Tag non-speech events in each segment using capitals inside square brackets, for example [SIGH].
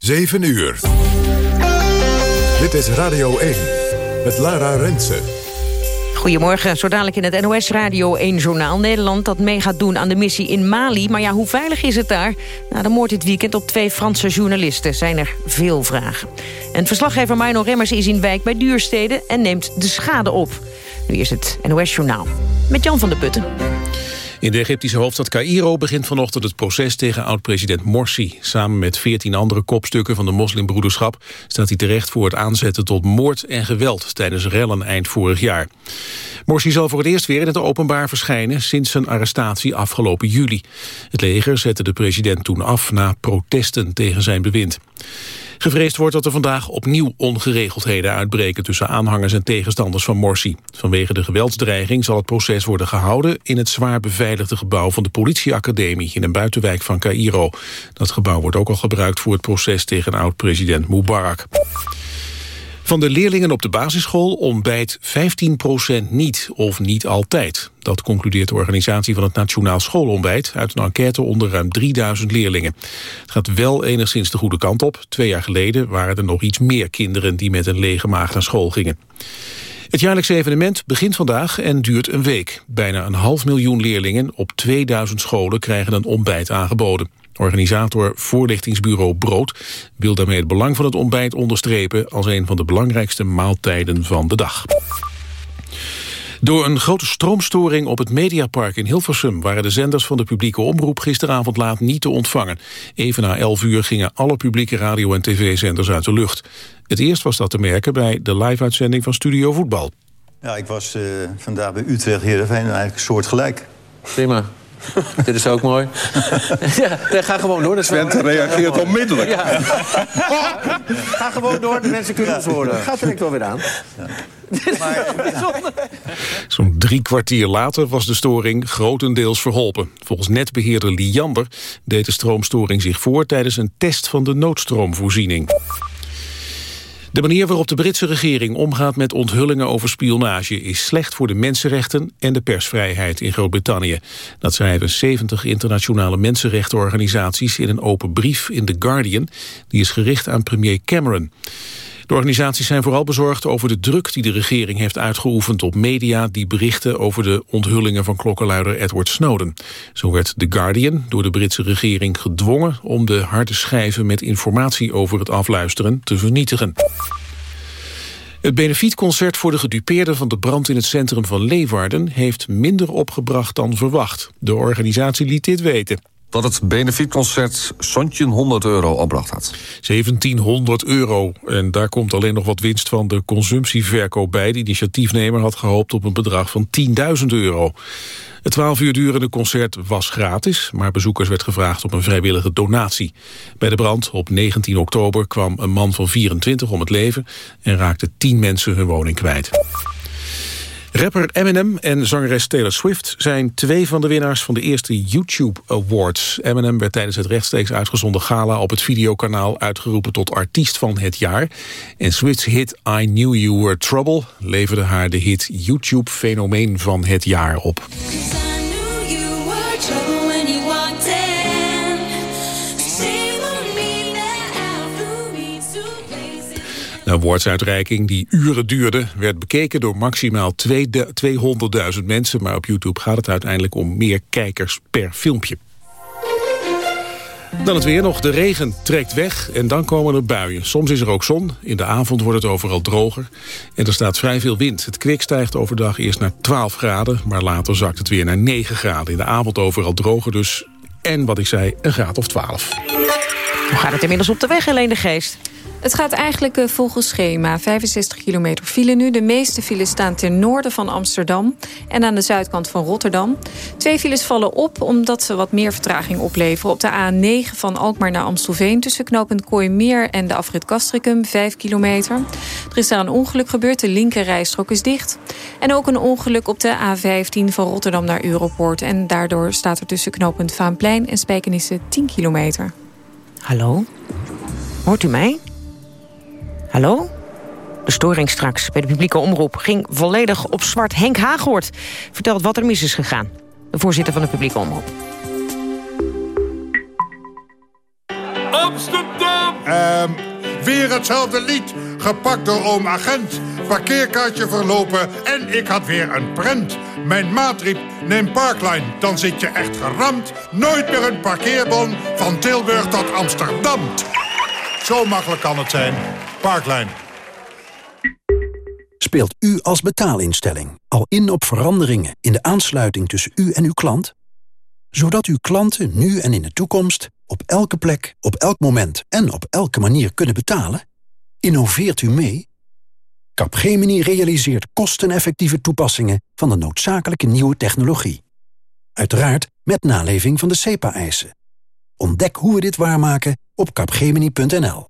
7 uur. Dit is Radio 1 met Lara Rensen. Goedemorgen, zo dadelijk in het NOS Radio 1-journaal. Nederland dat mee gaat doen aan de missie in Mali. Maar ja, hoe veilig is het daar? Na de moord dit weekend op twee Franse journalisten zijn er veel vragen. En verslaggever Mino Remmers is in wijk bij Duurstede... en neemt de schade op. Nu is het NOS-journaal met Jan van der Putten. In de Egyptische hoofdstad Cairo begint vanochtend het proces tegen oud-president Morsi. Samen met veertien andere kopstukken van de moslimbroederschap staat hij terecht voor het aanzetten tot moord en geweld tijdens rellen eind vorig jaar. Morsi zal voor het eerst weer in het openbaar verschijnen sinds zijn arrestatie afgelopen juli. Het leger zette de president toen af na protesten tegen zijn bewind. Gevreesd wordt dat er vandaag opnieuw ongeregeldheden uitbreken... tussen aanhangers en tegenstanders van Morsi. Vanwege de geweldsdreiging zal het proces worden gehouden... in het zwaar beveiligde gebouw van de politieacademie... in een buitenwijk van Cairo. Dat gebouw wordt ook al gebruikt voor het proces tegen oud-president Mubarak. Van de leerlingen op de basisschool ontbijt 15% niet of niet altijd. Dat concludeert de organisatie van het Nationaal Schoolontbijt... uit een enquête onder ruim 3000 leerlingen. Het gaat wel enigszins de goede kant op. Twee jaar geleden waren er nog iets meer kinderen... die met een lege maag naar school gingen. Het jaarlijkse evenement begint vandaag en duurt een week. Bijna een half miljoen leerlingen op 2000 scholen krijgen een ontbijt aangeboden. Organisator Voorlichtingsbureau Brood wil daarmee het belang van het ontbijt onderstrepen als een van de belangrijkste maaltijden van de dag. Door een grote stroomstoring op het Mediapark in Hilversum... waren de zenders van de publieke omroep gisteravond laat niet te ontvangen. Even na 11 uur gingen alle publieke radio- en tv-zenders uit de lucht. Het eerst was dat te merken bij de live-uitzending van Studio Voetbal. Ja, ik was uh, vandaag bij Utrecht Heerenveen eigenlijk soortgelijk. Prima. [LAUGHS] Dit is ook mooi. [LAUGHS] ja, ga gewoon door. Twente reageert onmiddellijk. Ja. [LAUGHS] ga gewoon door, de mensen kunnen ons horen. Gaat direct wel weer aan. Zo'n drie kwartier later was de storing grotendeels verholpen. Volgens netbeheerder Liander deed de stroomstoring zich voor... tijdens een test van de noodstroomvoorziening. De manier waarop de Britse regering omgaat met onthullingen over spionage is slecht voor de mensenrechten en de persvrijheid in Groot-Brittannië. Dat schrijven 70 internationale mensenrechtenorganisaties in een open brief in The Guardian. Die is gericht aan premier Cameron. De organisaties zijn vooral bezorgd over de druk die de regering heeft uitgeoefend op media die berichten over de onthullingen van klokkenluider Edward Snowden. Zo werd The Guardian door de Britse regering gedwongen om de harde schijven met informatie over het afluisteren te vernietigen. Het benefietconcert voor de gedupeerden van de brand in het centrum van Leeuwarden heeft minder opgebracht dan verwacht. De organisatie liet dit weten dat het benefietconcert zontje 100 euro opbracht had. 1700 euro. En daar komt alleen nog wat winst van de consumptieverkoop bij. De initiatiefnemer had gehoopt op een bedrag van 10.000 euro. Het 12 uur durende concert was gratis, maar bezoekers werd gevraagd op een vrijwillige donatie. Bij de brand op 19 oktober kwam een man van 24 om het leven en raakte 10 mensen hun woning kwijt. Rapper Eminem en zangeres Taylor Swift zijn twee van de winnaars van de eerste YouTube Awards. Eminem werd tijdens het rechtstreeks uitgezonden gala op het videokanaal uitgeroepen tot artiest van het jaar. En Swift's hit I Knew You Were Trouble leverde haar de hit YouTube Fenomeen van het jaar op. De awardsuitreiking, die uren duurde, werd bekeken door maximaal 200.000 mensen. Maar op YouTube gaat het uiteindelijk om meer kijkers per filmpje. Dan het weer nog. De regen trekt weg en dan komen er buien. Soms is er ook zon. In de avond wordt het overal droger. En er staat vrij veel wind. Het kwik stijgt overdag eerst naar 12 graden. Maar later zakt het weer naar 9 graden. In de avond overal droger dus. En wat ik zei, een graad of 12. Hoe gaat het inmiddels op de weg, Helene de Geest? Het gaat eigenlijk eh, volgens schema. 65 kilometer file nu. De meeste files staan ten noorden van Amsterdam... en aan de zuidkant van Rotterdam. Twee files vallen op omdat ze wat meer vertraging opleveren. Op de A9 van Alkmaar naar Amstelveen... tussen knooppunt Kooimeer en de afrit Castricum, 5 kilometer. Er is daar een ongeluk gebeurd. De linkerrijstrook is dicht. En ook een ongeluk op de A15 van Rotterdam naar Europoort. En daardoor staat er tussen knooppunt Vaanplein en Spijkenisse 10 kilometer. Hallo? Hoort u mij? Hallo? De storing straks bij de publieke omroep ging volledig op zwart. Henk Haaghoort vertelt wat er mis is gegaan. De voorzitter van de publieke omroep. Amsterdam! Ehm, weer hetzelfde lied. Gepakt door oom agent. Parkeerkaartje verlopen en ik had weer een prent. Mijn maat riep, neem Parkline, dan zit je echt geramd. Nooit meer een parkeerbon van Tilburg tot Amsterdam. Zo makkelijk kan het zijn. Parkline. Speelt u als betaalinstelling al in op veranderingen in de aansluiting tussen u en uw klant? Zodat uw klanten nu en in de toekomst op elke plek, op elk moment en op elke manier kunnen betalen? Innoveert u mee? Capgemini realiseert kosteneffectieve toepassingen van de noodzakelijke nieuwe technologie. Uiteraard met naleving van de CEPA-eisen. Ontdek hoe we dit waarmaken op capgemini.nl.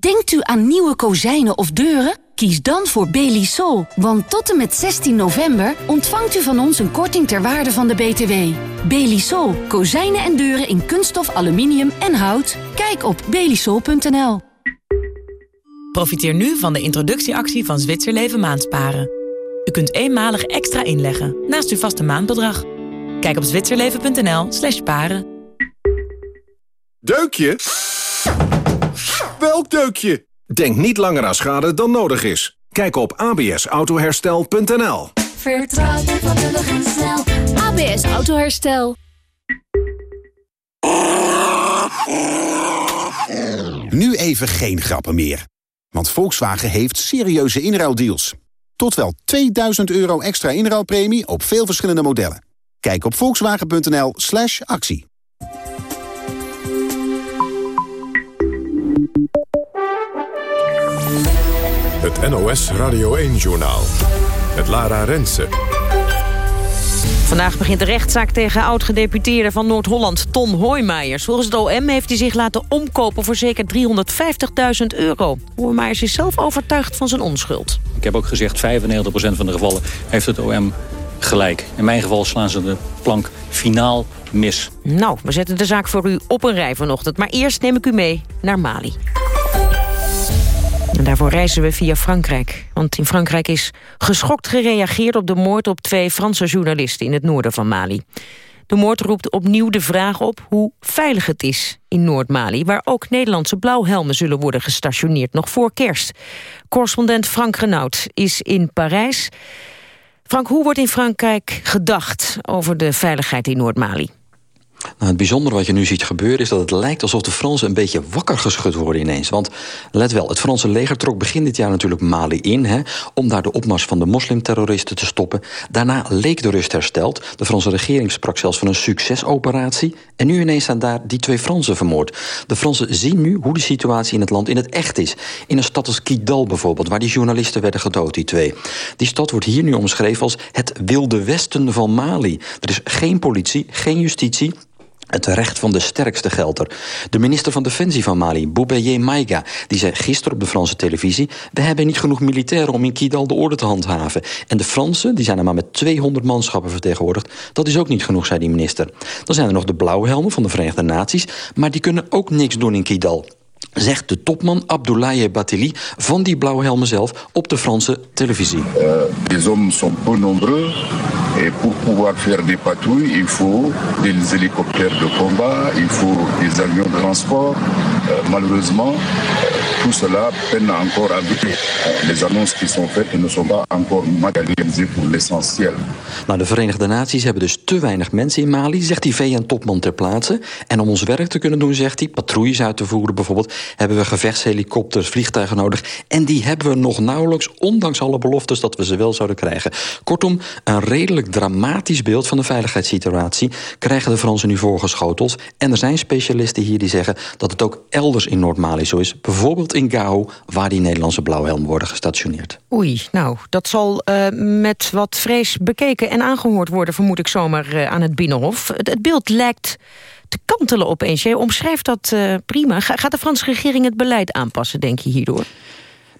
Denkt u aan nieuwe kozijnen of deuren? Kies dan voor Belisol, want tot en met 16 november ontvangt u van ons een korting ter waarde van de BTW. Belisol, kozijnen en deuren in kunststof, aluminium en hout. Kijk op belisol.nl. Profiteer nu van de introductieactie van Zwitserleven Maandsparen. U kunt eenmalig extra inleggen naast uw vaste maandbedrag. Kijk op zwitserleven.nl slash paren. Deukje? Welk deukje? Denk niet langer aan schade dan nodig is. Kijk op absautoherstel.nl Vertrouw je vakkundig en snel. ABS Autoherstel. Nu even geen grappen meer. Want Volkswagen heeft serieuze inruildeals. Tot wel 2000 euro extra inruilpremie op veel verschillende modellen. Kijk op volkswagen.nl slash actie. Het NOS Radio 1-journaal. Het Lara Rensen. Vandaag begint de rechtszaak tegen oud-gedeputeerde van Noord-Holland, Ton Hoijmeijers. Volgens het OM heeft hij zich laten omkopen voor zeker 350.000 euro. Hoijmeijers is zelf overtuigd van zijn onschuld. Ik heb ook gezegd, 95% van de gevallen heeft het OM gelijk. In mijn geval slaan ze de plank finaal mis. Nou, we zetten de zaak voor u op een rij vanochtend. Maar eerst neem ik u mee naar Mali. En daarvoor reizen we via Frankrijk. Want in Frankrijk is geschokt gereageerd op de moord op twee Franse journalisten in het noorden van Mali. De moord roept opnieuw de vraag op hoe veilig het is in Noord-Mali... waar ook Nederlandse blauwhelmen zullen worden gestationeerd nog voor kerst. Correspondent Frank Renaud is in Parijs. Frank, hoe wordt in Frankrijk gedacht over de veiligheid in Noord-Mali? Nou, het bijzondere wat je nu ziet gebeuren is dat het lijkt alsof de Fransen een beetje wakker geschud worden ineens. Want let wel, het Franse leger trok begin dit jaar natuurlijk Mali in... Hè, om daar de opmars van de moslimterroristen te stoppen. Daarna leek de rust hersteld. De Franse regering sprak zelfs van een succesoperatie. En nu ineens zijn daar die twee Fransen vermoord. De Fransen zien nu hoe de situatie in het land in het echt is. In een stad als Kidal bijvoorbeeld, waar die journalisten werden gedood, die twee. Die stad wordt hier nu omschreven als het wilde westen van Mali. Er is geen politie, geen justitie... Het recht van de sterkste geldt er. De minister van Defensie van Mali, Boubeye Maiga... die zei gisteren op de Franse televisie... we hebben niet genoeg militairen om in Kidal de orde te handhaven. En de Fransen die zijn er maar met 200 manschappen vertegenwoordigd. Dat is ook niet genoeg, zei die minister. Dan zijn er nog de blauwhelmen van de Verenigde Naties... maar die kunnen ook niks doen in Kidal zegt de topman Abdoulaye Batili van die blauwhelmen zelf op de Franse televisie. Uh, les hommes sont peu nombreux et pour pouvoir faire des patrouilles, il faut des hélicoptères de combat, il faut des avions de transport. Uh, malheureusement, tout cela encore à buter. Les annonces qui sont faites ne sont pas encore matérialisées pour l'essentiel. De Verenigde Naties hebben dus te weinig mensen in Mali, zegt die VN-topman ter plaatse. En om ons werk te kunnen doen, zegt hij, patrouilles uit te voeren bijvoorbeeld, hebben we gevechtshelikopters, vliegtuigen nodig. En die hebben we nog nauwelijks, ondanks alle beloftes dat we ze wel zouden krijgen. Kortom, een redelijk dramatisch beeld van de veiligheidssituatie krijgen de Fransen nu voorgeschoteld. En er zijn specialisten hier die zeggen dat het ook elders in Noord-Mali zo is. Bijvoorbeeld in Gao, waar die Nederlandse blauwhelmen worden gestationeerd. Oei, nou, dat zal uh, met wat vrees bekeken en aangehoord worden... vermoed ik zomaar uh, aan het Binnenhof. Het, beeld lijkt te kantelen opeens. Jij omschrijft dat uh, prima. Gaat de Franse regering het beleid aanpassen, denk je, hierdoor?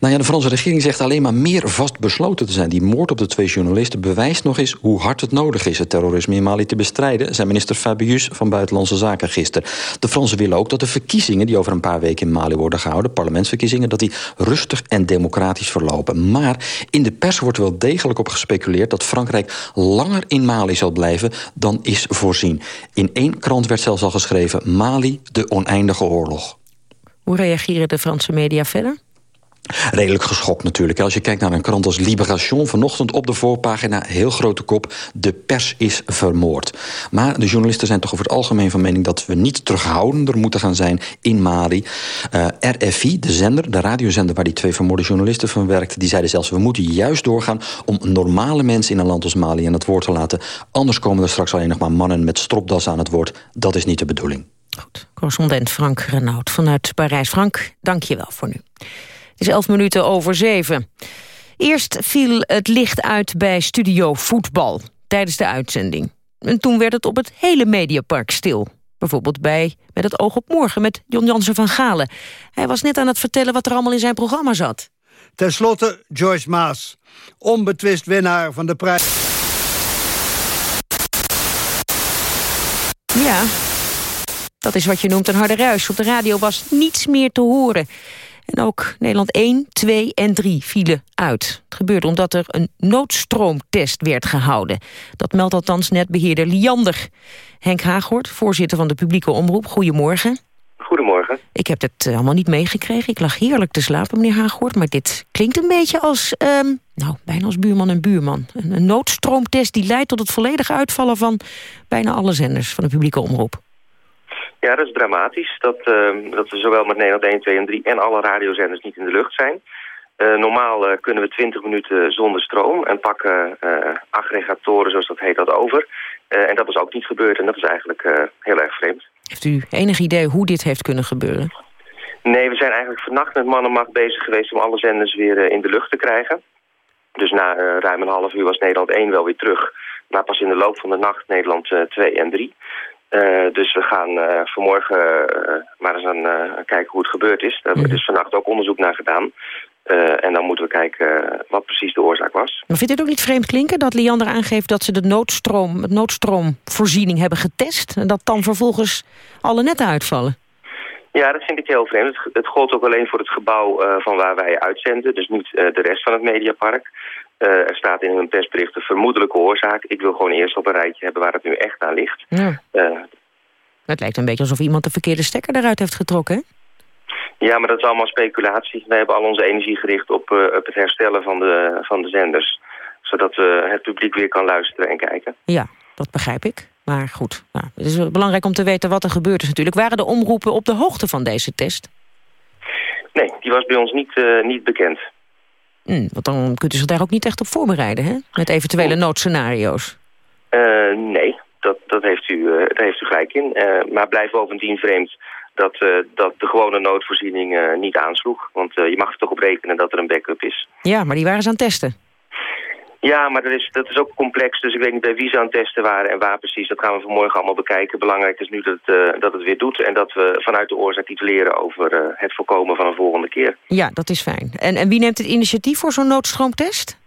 Nou ja, de Franse regering zegt alleen maar meer vastbesloten te zijn. Die moord op de twee journalisten bewijst nog eens hoe hard het nodig is... het terrorisme in Mali te bestrijden, zei minister Fabius van Buitenlandse Zaken gisteren. De Fransen willen ook dat de verkiezingen die over een paar weken in Mali worden gehouden... parlementsverkiezingen, dat die rustig en democratisch verlopen. Maar in de pers wordt wel degelijk op gespeculeerd... dat Frankrijk langer in Mali zal blijven dan is voorzien. In één krant werd zelfs al geschreven... Mali, de oneindige oorlog. Hoe reageren de Franse media verder? Redelijk geschokt natuurlijk. Als je kijkt naar een krant als Libération... vanochtend op de voorpagina, heel grote kop... de pers is vermoord. Maar de journalisten zijn toch over het algemeen van mening... dat we niet terughoudender moeten gaan zijn in Mali. Eh, RFI, de zender, de radiozender... waar die twee vermoorde journalisten van werkten... die zeiden zelfs, we moeten juist doorgaan... om normale mensen in een land als Mali aan het woord te laten. Anders komen er straks alleen nog maar mannen met stropdas aan het woord. Dat is niet de bedoeling. Goed, correspondent Frank Renaud vanuit Parijs. Frank, dank je wel voor nu. Het is elf minuten over zeven. Eerst viel het licht uit bij Studio Voetbal tijdens de uitzending. En toen werd het op het hele Mediapark stil. Bijvoorbeeld bij Met het oog op morgen met Jon Jansen van Galen. Hij was net aan het vertellen wat er allemaal in zijn programma zat. Ten slotte Joyce Maas, onbetwist winnaar van de prijs. Ja, dat is wat je noemt een harde ruis. Op de radio was niets meer te horen. En ook Nederland 1, 2 en 3 vielen uit. Het gebeurde omdat er een noodstroomtest werd gehouden. Dat meldt althans net beheerder Liander. Henk Haaghoort, voorzitter van de publieke omroep. Goedemorgen. Goedemorgen. Ik heb het eh, allemaal niet meegekregen. Ik lag heerlijk te slapen, meneer Haaghoort. Maar dit klinkt een beetje als, um, nou, bijna als buurman en buurman. Een, een noodstroomtest die leidt tot het volledige uitvallen van bijna alle zenders van de publieke omroep. Ja, dat is dramatisch. Dat, uh, dat we zowel met Nederland 1, 2 en 3 en alle radiozenders niet in de lucht zijn. Uh, normaal uh, kunnen we 20 minuten zonder stroom en pakken aggregatoren, zoals dat heet, dat over. en dat is ook niet gebeurd en dat is eigenlijk heel erg vreemd. Heeft u enig idee hoe dit heeft kunnen gebeuren? Nee, we zijn eigenlijk vannacht met mannenmacht bezig geweest om alle zenders weer in de lucht te krijgen. Dus na ruim een half uur was Nederland 1 wel weer terug. Maar pas in de loop van de nacht Nederland 2 en 3. Uh, dus we gaan uh, vanmorgen uh, maar eens aan kijken hoe het gebeurd is. Daar hebben we dus vannacht ook onderzoek naar gedaan. en dan moeten we kijken wat precies de oorzaak was. Maar vindt u het ook niet vreemd klinken dat Liander aangeeft... dat ze de noodstroom, het noodstroomvoorziening hebben getest... en dat dan vervolgens alle netten uitvallen? Ja, dat vind ik heel vreemd. Het, het gold ook alleen voor het gebouw van waar wij uitzenden. Dus niet de rest van het Mediapark. Uh, er staat in hun persbericht een vermoedelijke oorzaak. Ik wil gewoon eerst op een rijtje hebben waar het nu echt aan ligt. Ja. Uh, het lijkt een beetje alsof iemand de verkeerde stekker eruit heeft getrokken, Ja, maar dat is allemaal speculatie. We hebben al onze energie gericht op, uh, op het herstellen van de, van de zenders. Zodat uh, het publiek weer kan luisteren en kijken. Ja, dat begrijp ik. Maar goed, nou, het is belangrijk om te weten wat er gebeurd is natuurlijk. Waren de omroepen op de hoogte van deze test? Nee, die was bij ons niet, niet bekend. Hmm, want dan kunt u zich daar ook niet echt op voorbereiden, hè? Met eventuele noodscenario's. Uh, nee, dat, dat, heeft u, uh, daar heeft u gelijk in. Uh, maar blijft bovendien vreemd dat, dat de gewone noodvoorziening niet aansloeg. Want je mag er toch op rekenen dat er een backup is. Ja, maar die waren ze aan het testen. Ja, maar dat is, dat is ook complex. Dus ik weet niet bij wie ze aan het testen waren en waar precies. Dat gaan we vanmorgen allemaal bekijken. Belangrijk is nu dat het, uh, dat het weer doet. En dat we vanuit de oorzaak iets leren over uh, het voorkomen van een volgende keer. Ja, dat is fijn. En, en wie neemt het initiatief voor zo'n noodstroomtest?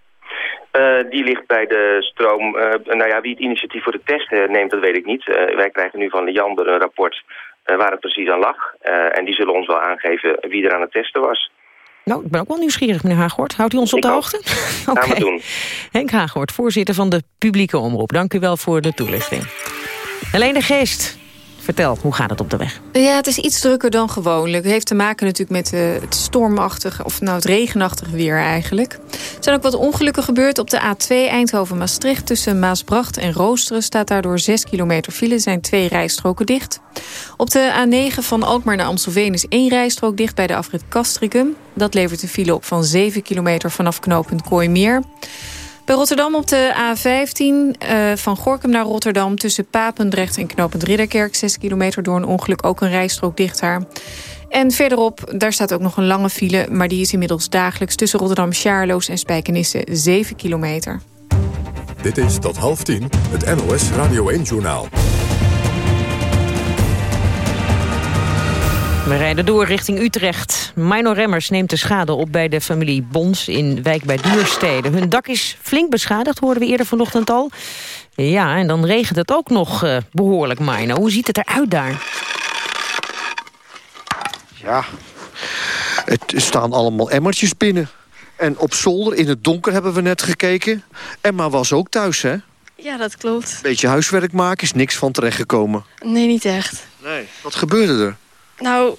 Uh, die ligt bij de stroom... nou ja, wie het initiatief voor de test neemt, dat weet ik niet. wij krijgen nu van Leander een rapport waar het precies aan lag. en die zullen ons wel aangeven wie er aan het testen was. Nou, ik ben ook wel nieuwsgierig, meneer Haaghoort. Houdt u ons op de hoogte? [LAUGHS] Oké. okay. doen. Henk Haaghoort, voorzitter van de publieke omroep. Dank u wel voor de toelichting. Alleen de Geest, vertel, hoe gaat het op de weg? Ja, het is iets drukker dan gewoonlijk. Het heeft te maken natuurlijk met uh, het stormachtige, of nou het regenachtige weer eigenlijk. Er zijn ook wat ongelukken gebeurd op de A2 Eindhoven-Maastricht. Tussen Maasbracht en Roosteren staat daardoor 6 kilometer file. zijn twee rijstroken dicht. Op de A9 van Alkmaar naar Amstelveen is één rijstrook dicht bij de afrit Castricum. Dat levert een file op van 7 kilometer vanaf knooppunt Kooimeer. Bij Rotterdam op de A15 uh, van Gorkum naar Rotterdam... tussen Papendrecht en knooppunt Ridderkerk... 6 kilometer door een ongeluk, ook een rijstrook dicht daar. En verderop, daar staat ook nog een lange file... maar die is inmiddels dagelijks tussen Rotterdam, Sjaarloos en Spijkenisse 7 kilometer. Dit is tot half tien het NOS Radio 1-journaal. We rijden door richting Utrecht. Mino Remmers neemt de schade op bij de familie Bons in Wijk bij Duurstede. Hun dak is flink beschadigd, hoorden we eerder vanochtend al. Ja, en dan regent het ook nog uh, behoorlijk, Mino. Hoe ziet het eruit daar? Ja, het staan allemaal emmertjes binnen. En op zolder in het donker hebben we net gekeken. Emma was ook thuis, hè? Ja, dat klopt. Beetje huiswerk maken, is niks van terechtgekomen. Nee, niet echt. Nee. Wat gebeurde er? Nou,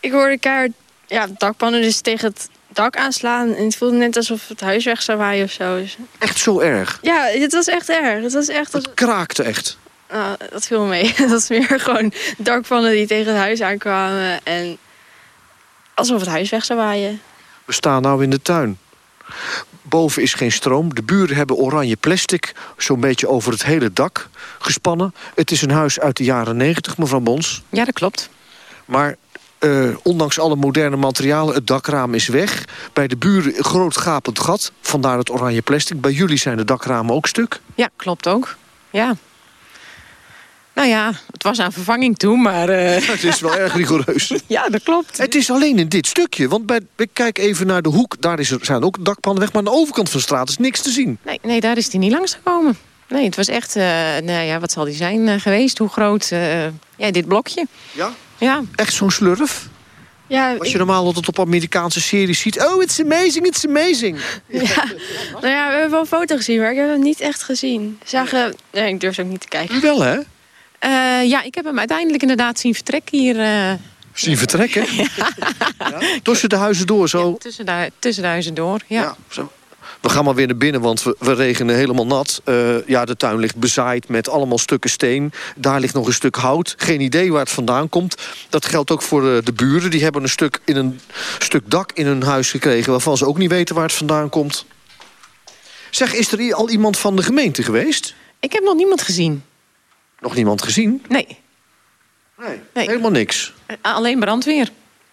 ik hoorde elkaar ja, dakpannen dus tegen het dak aanslaan. En het voelde net alsof het huis weg zou waaien of zo. Dus- echt zo erg? Ja, het was echt erg. Het, was echt het kraakte echt? Nou, dat viel me mee. [LAUGHS] Dat was meer gewoon dakpannen die tegen het huis aankwamen. En alsof het huis weg zou waaien. We staan nou in de tuin. Boven is geen stroom. De buren hebben oranje plastic zo'n beetje over het hele dak gespannen. Het is een huis uit de jaren negentig, mevrouw Bons. Ja, dat klopt. Maar uh, ondanks alle moderne materialen, het dakraam is weg. Bij de buren een groot gapend gat, vandaar het oranje plastic. Bij jullie zijn de dakramen ook stuk? Ja, klopt ook. Ja. Nou ja, het was aan vervanging toe, maar... Uh... [LAUGHS] Het is wel erg rigoureus. [LAUGHS] ja, dat klopt. Het is alleen in dit stukje, want bij, ik kijk even naar de hoek... daar is er, zijn ook dakpannen weg, maar aan de overkant van de straat is niks te zien. Nee, nee daar is hij niet langs gekomen. Nee, het was echt, uh, nou ja, wat zal die zijn geweest? Hoe groot? Ja, dit blokje. Ja? Ja. Echt zo'n slurf? Ja, Wat je normaal altijd op Amerikaanse series ziet. Oh, it's amazing, it's amazing. [LAUGHS] Ja, nou ja, we hebben wel een foto gezien, maar ik heb hem niet echt gezien. Zagen... Nee, ik durf ook niet te kijken. Wel, hè? Uh, ja, ik heb hem uiteindelijk inderdaad zien vertrekken hier. Uh... Zien vertrekken? ja. [LAUGHS] ja. Tussen de huizen door, zo? Tussen, de, tussen de huizen door, ja. ja zo. We gaan maar weer naar binnen, want we, we regenen helemaal nat. Uh, ja, de tuin ligt bezaaid met allemaal stukken steen. Daar ligt nog een stuk hout. Geen idee waar het vandaan komt. Dat geldt ook voor de, de buren. Die hebben een stuk, in een stuk dak in hun huis gekregen... waarvan ze ook niet weten waar het vandaan komt. Zeg, is er al iemand van de gemeente geweest? Ik heb nog niemand gezien. Nog niemand gezien? Nee. Nee, nee. helemaal niks? Alleen brandweer.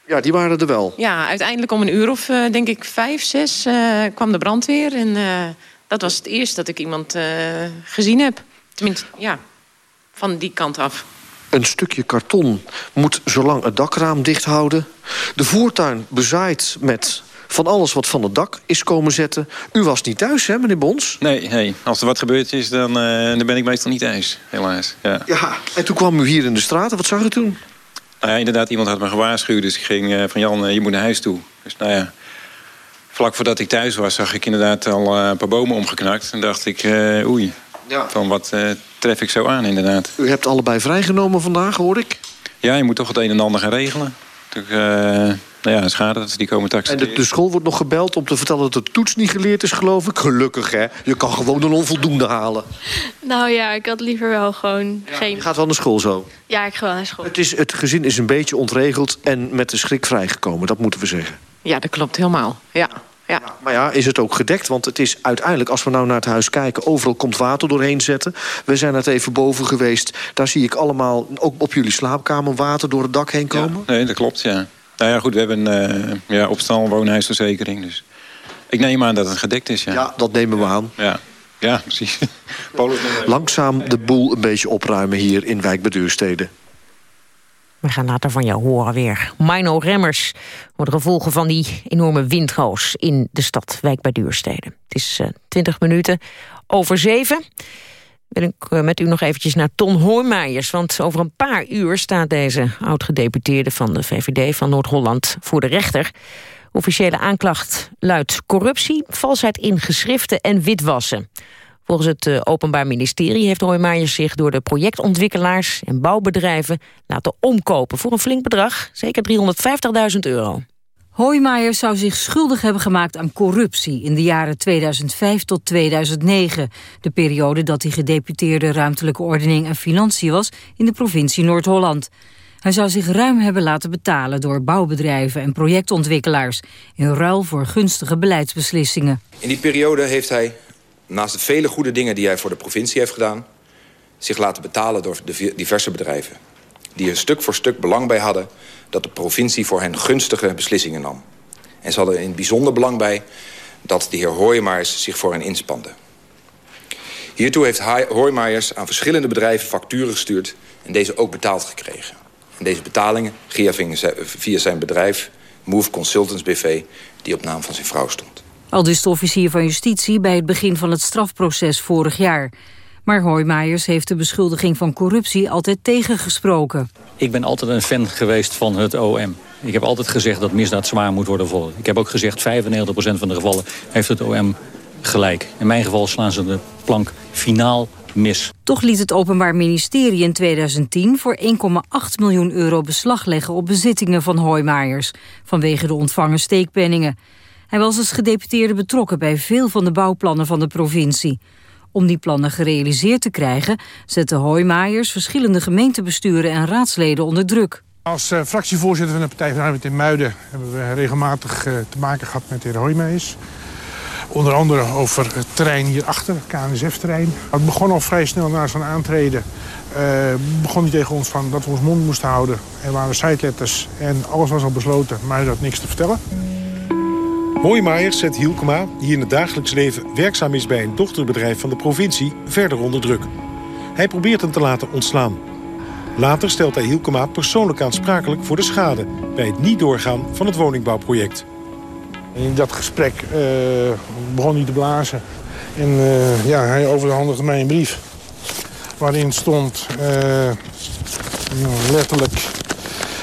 Ja, die waren er wel. Ja, uiteindelijk om een uur of uh, denk ik vijf, zes uh, kwam de brandweer. En uh, dat was het eerst dat ik iemand gezien heb. Tenminste, ja, van die kant af. Een stukje karton moet zolang het dakraam dicht houden. De voortuin bezaaid met van alles wat van het dak is komen zetten. U was niet thuis, hè, meneer Bons? Nee, nee. als er wat gebeurd is, dan, dan ben ik meestal niet thuis, helaas. Ja. ja, en toen kwam u hier in de straat. Wat zag u toen? Nou ja, inderdaad, iemand had me gewaarschuwd. Dus ik ging uh, van Jan, uh, je moet naar huis toe. Dus nou ja, vlak voordat ik thuis was... zag ik inderdaad al uh, een paar bomen omgeknakt. En dacht ik, oei, ja. van wat tref ik zo aan inderdaad. U hebt allebei vrijgenomen vandaag, hoor ik? Ja, je moet toch het een en ander gaan regelen. Toen, nou ja, schade dat ze die komen taxen. En de, de, school wordt nog gebeld om te vertellen dat de toets niet geleerd is, geloof ik. Gelukkig, hè? Je kan gewoon een onvoldoende halen. Nou ja, ik had liever wel gewoon ja, geen... Je gaat wel naar school zo? Ja, ik ga wel naar school. Het, is, het gezin is een beetje ontregeld en met de schrik vrijgekomen. Dat moeten we zeggen. Ja, dat klopt helemaal. Ja. Ja. ja. Maar ja, is het ook gedekt? Want het is uiteindelijk, als we nou naar het huis kijken... overal komt water doorheen zetten. We zijn net even boven geweest. Daar zie ik allemaal, ook op jullie slaapkamer... water door het dak heen komen. Ja, nee, dat klopt, ja. Nou ja, goed, we hebben een uh, ja, opstal woonhuisverzekering. Dus ik neem aan dat het gedekt is, ja. Ja, dat nemen we aan. Ja, ja precies. [LAUGHS] Langzaam de boel een beetje opruimen hier in Wijk bij Duurstede. We gaan later van jou horen weer. Mino Remmers voor de gevolgen van die enorme windgoos in de stad Wijk bij Duurstede. Het is uh, 20 minuten over zeven wil ik met u nog eventjes naar Ton Hoijmeijers. Want over een paar uur staat deze oud-gedeputeerde van de VVD van Noord-Holland voor de rechter. Officiële aanklacht luidt corruptie, valsheid in geschriften en witwassen. Volgens het Openbaar Ministerie heeft Hoijmeijers zich door de projectontwikkelaars en bouwbedrijven laten omkopen voor een flink bedrag, zeker 350.000 euro. Hoijmaier zou zich schuldig hebben gemaakt aan corruptie in de jaren 2005 tot 2009. De periode dat hij gedeputeerde ruimtelijke ordening en financiën was in de provincie Noord-Holland. Hij zou zich ruim hebben laten betalen door bouwbedrijven en projectontwikkelaars... in ruil voor gunstige beleidsbeslissingen. In die periode heeft hij, naast de vele goede dingen die hij voor de provincie heeft gedaan... zich laten betalen door de diverse bedrijven. Die er stuk voor stuk belang bij hadden dat de provincie voor hen gunstige beslissingen nam. En ze hadden in het bijzonder belang bij dat de heer Hoijmaers zich voor hen inspande. Hiertoe heeft Hoijmaers aan verschillende bedrijven facturen gestuurd... en deze ook betaald gekregen. En deze betalingen via zijn bedrijf Move Consultants BV... die op naam van zijn vrouw stond. Al dus de officier van justitie bij het begin van het strafproces vorig jaar. Maar Hoijmaijers heeft de beschuldiging van corruptie altijd tegengesproken. Ik ben altijd een fan geweest van het OM. Ik heb altijd gezegd dat misdaad zwaar moet worden volgen. Ik heb ook gezegd 95% van de gevallen heeft het OM gelijk. In mijn geval slaan ze de plank finaal mis. Toch liet het Openbaar Ministerie in 2010 voor 1,8 miljoen euro beslag leggen op bezittingen van Hoijmaijers vanwege de ontvangen steekpenningen. Hij was als gedeputeerde betrokken bij veel van de bouwplannen van de provincie. Om die plannen gerealiseerd te krijgen... zette Hoijmaijers verschillende gemeentebesturen en raadsleden onder druk. Als uh, fractievoorzitter van de Partij van de Arbeid in Muiden... hebben we regelmatig uh, te maken gehad met de heer Hoijmaijers. Onder andere over het terrein hierachter, het KNSF-terrein. Het begon al vrij snel na zijn aantreden. Uh, begon hij tegen ons van dat we ons mond moesten houden. Er waren siteletters en alles was al besloten, maar hij had niks te vertellen. Hoijmaier zet Hielkema, die in het dagelijks leven werkzaam is bij een dochterbedrijf van de provincie, verder onder druk. Hij probeert hem te laten ontslaan. Later stelt hij Hielkema persoonlijk aansprakelijk voor de schade bij het niet doorgaan van het woningbouwproject. In dat gesprek uh, begon hij te blazen. En uh, ja, hij overhandigde mij een brief waarin stond uh, letterlijk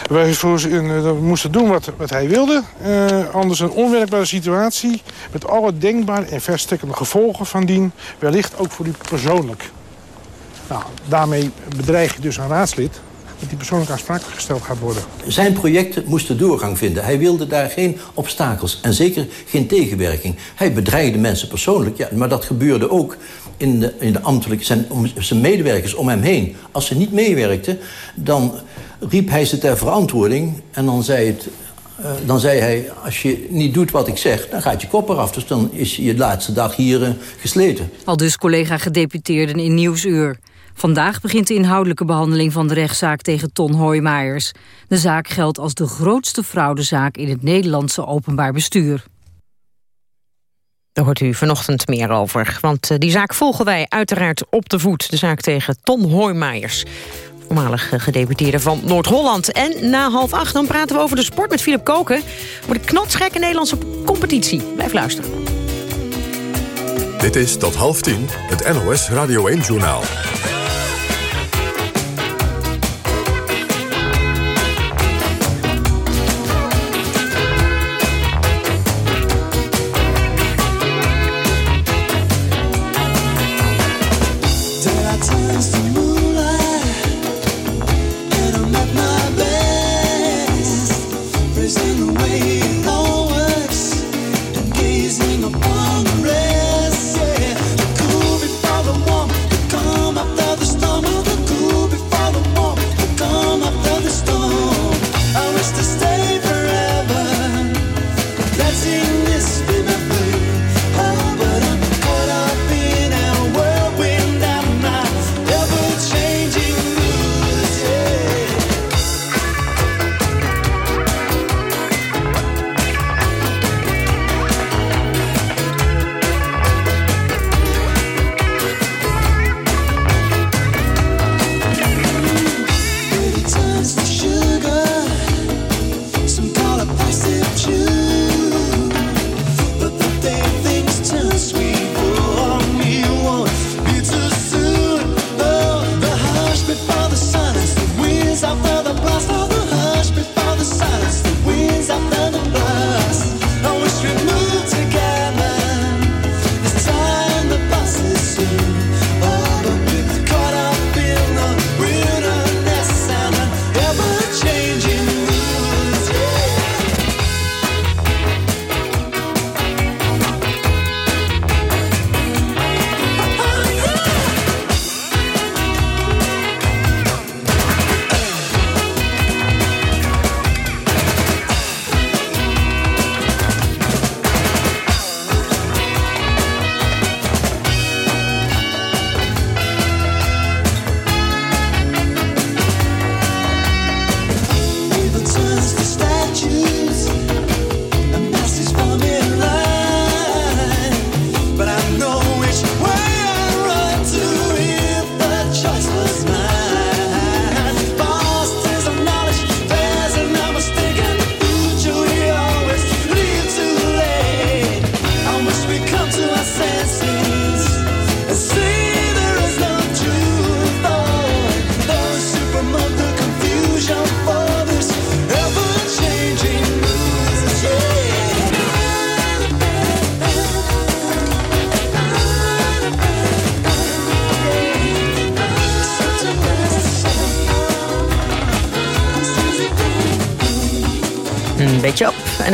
wij uh, moesten doen wat, wat hij wilde. Uh, anders een onwerkbare situatie met alle denkbare en verstrekkende gevolgen van dien. Wellicht ook voor u persoonlijk. Nou, daarmee bedreig je dus een raadslid dat die persoonlijk aansprakelijk gesteld gaat worden. Zijn projecten moesten doorgang vinden. Hij wilde daar geen obstakels en zeker geen tegenwerking. Hij bedreigde mensen persoonlijk, ja, maar dat gebeurde ook in de, in de ambtelijke... Zijn, zijn medewerkers om hem heen. Als ze niet meewerkten, dan riep hij ze ter verantwoording. En dan zei, het, uh, dan zei hij, als je niet doet wat ik zeg, dan gaat je kop eraf. Dus dan is je laatste dag hier uh, gesleten. Al dus collega gedeputeerden in Nieuwsuur. Vandaag begint de inhoudelijke behandeling van de rechtszaak tegen Ton Hoijmaijers. De zaak geldt als de grootste fraudezaak in het Nederlandse openbaar bestuur. Daar hoort u vanochtend meer over. Want die zaak volgen wij uiteraard op de voet. De zaak tegen Ton Hoijmaijers voormalig gedeputeerde van Noord-Holland. En na half acht dan praten we over de sport met Philip Koken... over de knotsgekke Nederlandse competitie. Blijf luisteren. Dit is tot half tien het NOS Radio 1-journaal.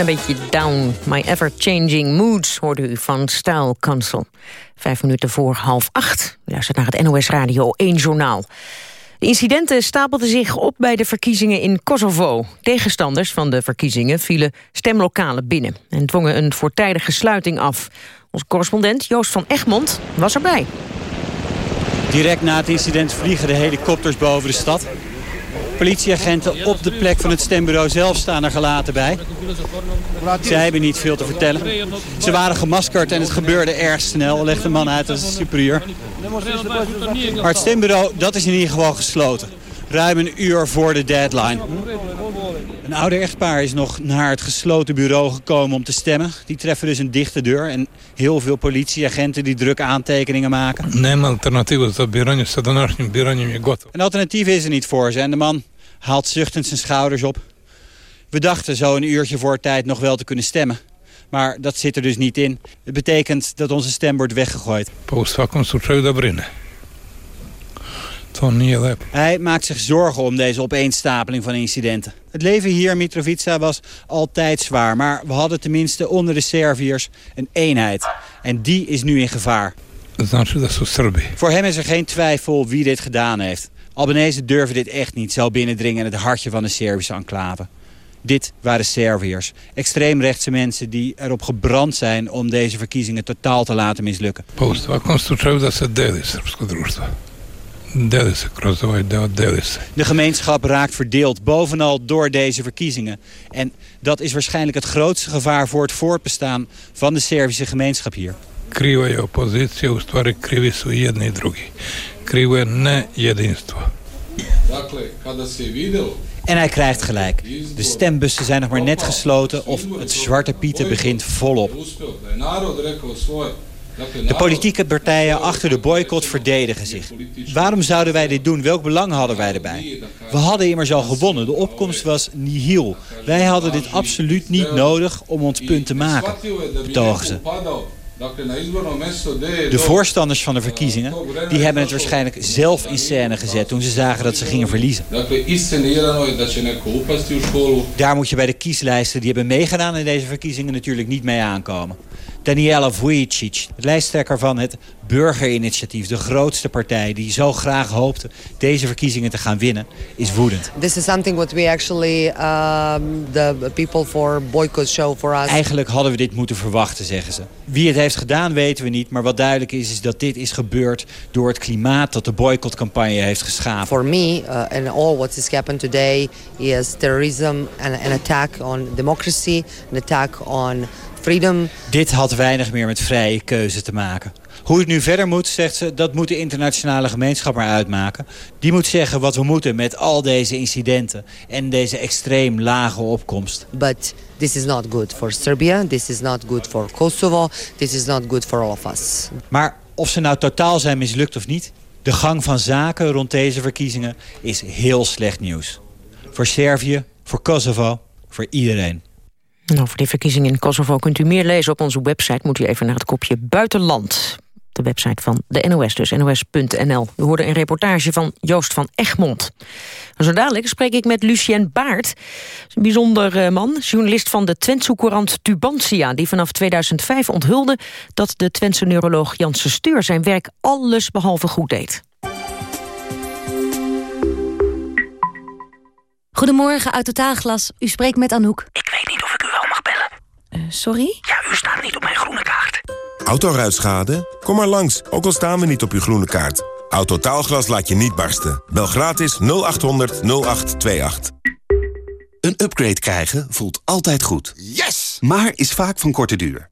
Een beetje down. My ever-changing moods hoorde u van Style Council. Vijf minuten voor half acht. U luistert naar het NOS Radio 1 Journaal. De incidenten stapelden zich op bij de verkiezingen in Kosovo. Tegenstanders van de verkiezingen vielen stemlokalen binnen... en dwongen een voortijdige sluiting af. Onze correspondent Joost van Egmond was erbij. Direct na het incident vliegen de helikopters boven de stad. Politieagenten op de plek van het stembureau zelf staan er gelaten bij. Zij hebben niet veel te vertellen. Ze waren gemaskerd en het gebeurde erg snel, legt de man uit als superieur. Maar het stembureau, dat is in ieder geval gesloten. Ruim een uur voor de deadline. Een ouder echtpaar is nog naar het gesloten bureau gekomen om te stemmen. Die treffen dus een dichte deur en heel veel politieagenten die druk aantekeningen maken. Biranje sa današnjim biranjem je gotovo. Een alternatief is er niet voor ze en de man haalt zuchtend zijn schouders op. We dachten zo een uurtje voor tijd nog wel te kunnen stemmen. Maar dat zit er dus niet in. Het betekent dat onze stem wordt weggegooid. Hij maakt zich zorgen om deze opeenstapeling van incidenten. Het leven hier in Mitrovica was altijd zwaar, maar we hadden tenminste onder de Serviërs een eenheid. En die is nu in gevaar. Voor hem is er geen twijfel wie dit gedaan heeft. Albanese durven dit echt niet zo binnendringen in het hartje van de Servische enclave. Dit waren Serviërs, extreemrechtse mensen die erop gebrand zijn om deze verkiezingen totaal te laten mislukken. Pa u svakom slučaju da se deli srpsko društvo. Deli se kroz ovaj deo, deli se. De gemeenschap raakt verdeeld, bovenal door deze verkiezingen. En dat is waarschijnlijk het grootste gevaar voor het voortbestaan van de Servische gemeenschap hier. Kriva je opozicija, u stvari krivi su jedni i drugi. Krivo ne jedinstvo. En hij krijgt gelijk. De stembussen zijn nog maar net gesloten of het Zwarte Pieten begint volop. De politieke partijen achter de boycott verdedigen zich. Waarom zouden wij dit doen? Welk belang hadden wij erbij? We hadden immers al gewonnen. De opkomst was nihil. Wij hadden dit absoluut niet nodig om ons punt te maken, betogen ze. De voorstanders van de verkiezingen die hebben het waarschijnlijk zelf in scène gezet toen ze zagen dat ze gingen verliezen. Daar moet je bij de kieslijsten die hebben meegedaan in deze verkiezingen natuurlijk niet mee aankomen. Daniela Vujicic, de lijsttrekker van het Burgerinitiatief, de grootste partij die zo graag hoopte deze verkiezingen te gaan winnen, is woedend. This is something what we actually, um, the people for boycott show for us. Eigenlijk hadden we dit moeten verwachten, zeggen ze. Wie het heeft gedaan weten we niet, maar wat duidelijk is, is dat dit is gebeurd door het klimaat dat de boycottcampagne heeft geschapen. For me, uh, and all what is happened today is terrorism and an attack on democracy, an attack on freedom. Dit had weinig meer met vrije keuze te maken. Hoe het nu verder moet, zegt ze, dat moet de internationale gemeenschap maar uitmaken. Die moet zeggen wat we moeten met al deze incidenten en deze extreem lage opkomst. But this is not good for Serbia, this is not good for Kosovo, this is not good for all of us. Maar of ze nou totaal zijn mislukt of niet, de gang van zaken rond deze verkiezingen is heel slecht nieuws. Voor Servië, voor Kosovo, voor iedereen. Over die verkiezingen in Kosovo kunt u meer lezen op onze website. Moet u even naar het kopje buitenland. De website van de NOS, dus nos.nl. U hoorde een reportage van Joost van Egmond. Zo dadelijk spreek ik met Lucien Baart. Een bijzonder eh, man, journalist van de Twentse courant Tubantia... die vanaf 2005 onthulde dat de Twentse neuroloog Janse Steur... zijn werk alles behalve goed deed. Goedemorgen, uit Totaalglas. U spreekt met Anouk. Ik weet niet of ik u wel mag bellen. Eh, sorry? Ja, u staat niet op mijn groene kaart. Autoruitschade? Kom maar langs, ook al staan we niet op uw groene kaart. Autotaalglas laat je niet barsten. Bel gratis 0800 0828. Een upgrade krijgen voelt altijd goed. Yes! Maar is vaak van korte duur.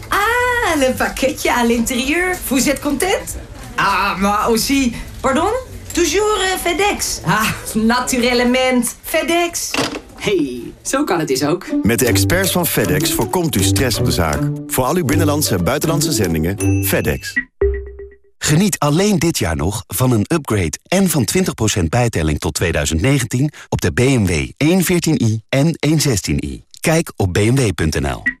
Ah, le paquetje à l'intérieur. Vous êtes content? Ah, moi aussi. Pardon? Toujours euh, FedEx. Ah, naturellement. FedEx. hey, zo kan het dus ook. Met de experts van FedEx voorkomt u stress op de zaak. Voor al uw binnenlandse en buitenlandse zendingen, FedEx. Geniet alleen dit jaar nog van een upgrade en van 20% bijtelling tot 2019 op de BMW 114i en 116i. Kijk op bmw.nl.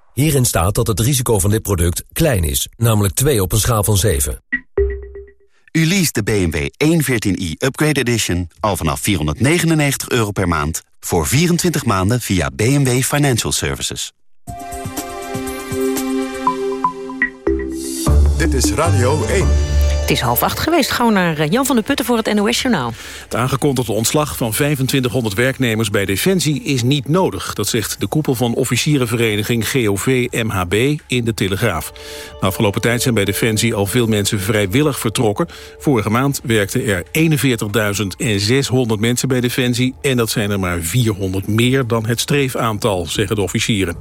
Hierin staat dat het risico van dit product klein is, namelijk 2 op een schaal van 7. U leest de BMW 114i Upgrade Edition al vanaf 499 euro per maand... voor 24 maanden via BMW Financial Services. Dit is Radio 1. Het is half acht geweest. Gauw naar eh, Jan van der Putten voor het NOS-journaal. Het aangekondigde ontslag van 2500 werknemers bij Defensie is niet nodig. Dat zegt de koepel van officierenvereniging GOV-MHB in de Telegraaf. De afgelopen tijd zijn bij Defensie al veel mensen vrijwillig vertrokken. Vorige maand werkten er 41.600 mensen bij Defensie... en dat zijn er maar 400 meer dan het streefaantal, zeggen de officieren.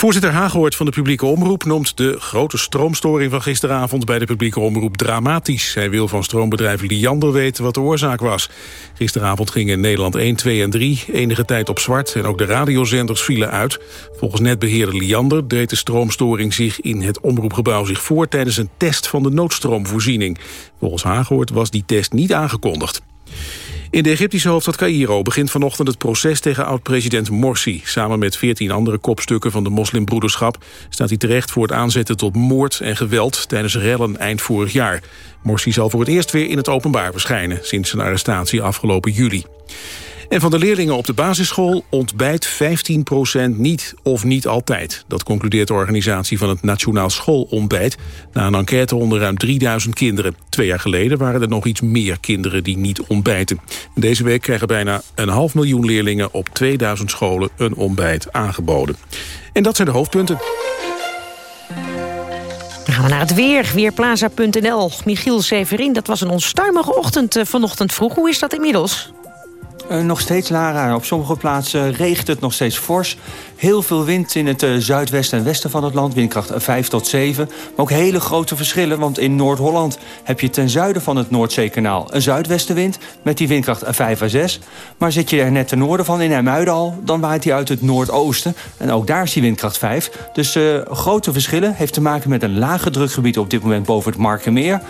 Voorzitter Hagehoort van de publieke omroep noemt de grote stroomstoring van gisteravond bij de publieke omroep dramatisch. Hij wil van stroombedrijf Liander weten wat de oorzaak was. Gisteravond gingen Nederland 1, 2 en 3 enige tijd op zwart en ook de radiozenders vielen uit. Volgens netbeheerder Liander deed de stroomstoring zich in het omroepgebouw zich voor tijdens een test van de noodstroomvoorziening. Volgens Hagehoort was die test niet aangekondigd. In de Egyptische hoofdstad Cairo begint vanochtend het proces tegen oud-president Morsi. Samen met veertien andere kopstukken van de moslimbroederschap staat hij terecht voor het aanzetten tot moord en geweld tijdens rellen eind vorig jaar. Morsi zal voor het eerst weer in het openbaar verschijnen sinds zijn arrestatie afgelopen juli. En van de leerlingen op de basisschool ontbijt 15% niet of niet altijd. Dat concludeert de organisatie van het Nationaal Schoolontbijt... na een enquête onder ruim 3000 kinderen. Twee jaar geleden waren er nog iets meer kinderen die niet ontbijten. Deze week krijgen bijna een half miljoen leerlingen op 2000 scholen een ontbijt aangeboden. En dat zijn de hoofdpunten. Dan gaan we naar het weer. Weerplaza.nl. Michiel Severin, dat was een onstuimige ochtend eh, vanochtend vroeg. Hoe is dat inmiddels? Uh, nog steeds, Lara. Op sommige plaatsen regent het nog steeds fors. Heel veel wind in het uh, zuidwesten en westen van het land. Windkracht 5 tot 7. Maar ook hele grote verschillen. Want in Noord-Holland heb je ten zuiden van het Noordzeekanaal... een zuidwestenwind met die windkracht 5 à 6. Maar zit je er net ten noorden van, in Hermuiden al... dan waait hij uit het noordoosten. En ook daar is die windkracht 5. Dus uh, grote verschillen. Heeft te maken met een lage drukgebied op dit moment boven het Markenmeer.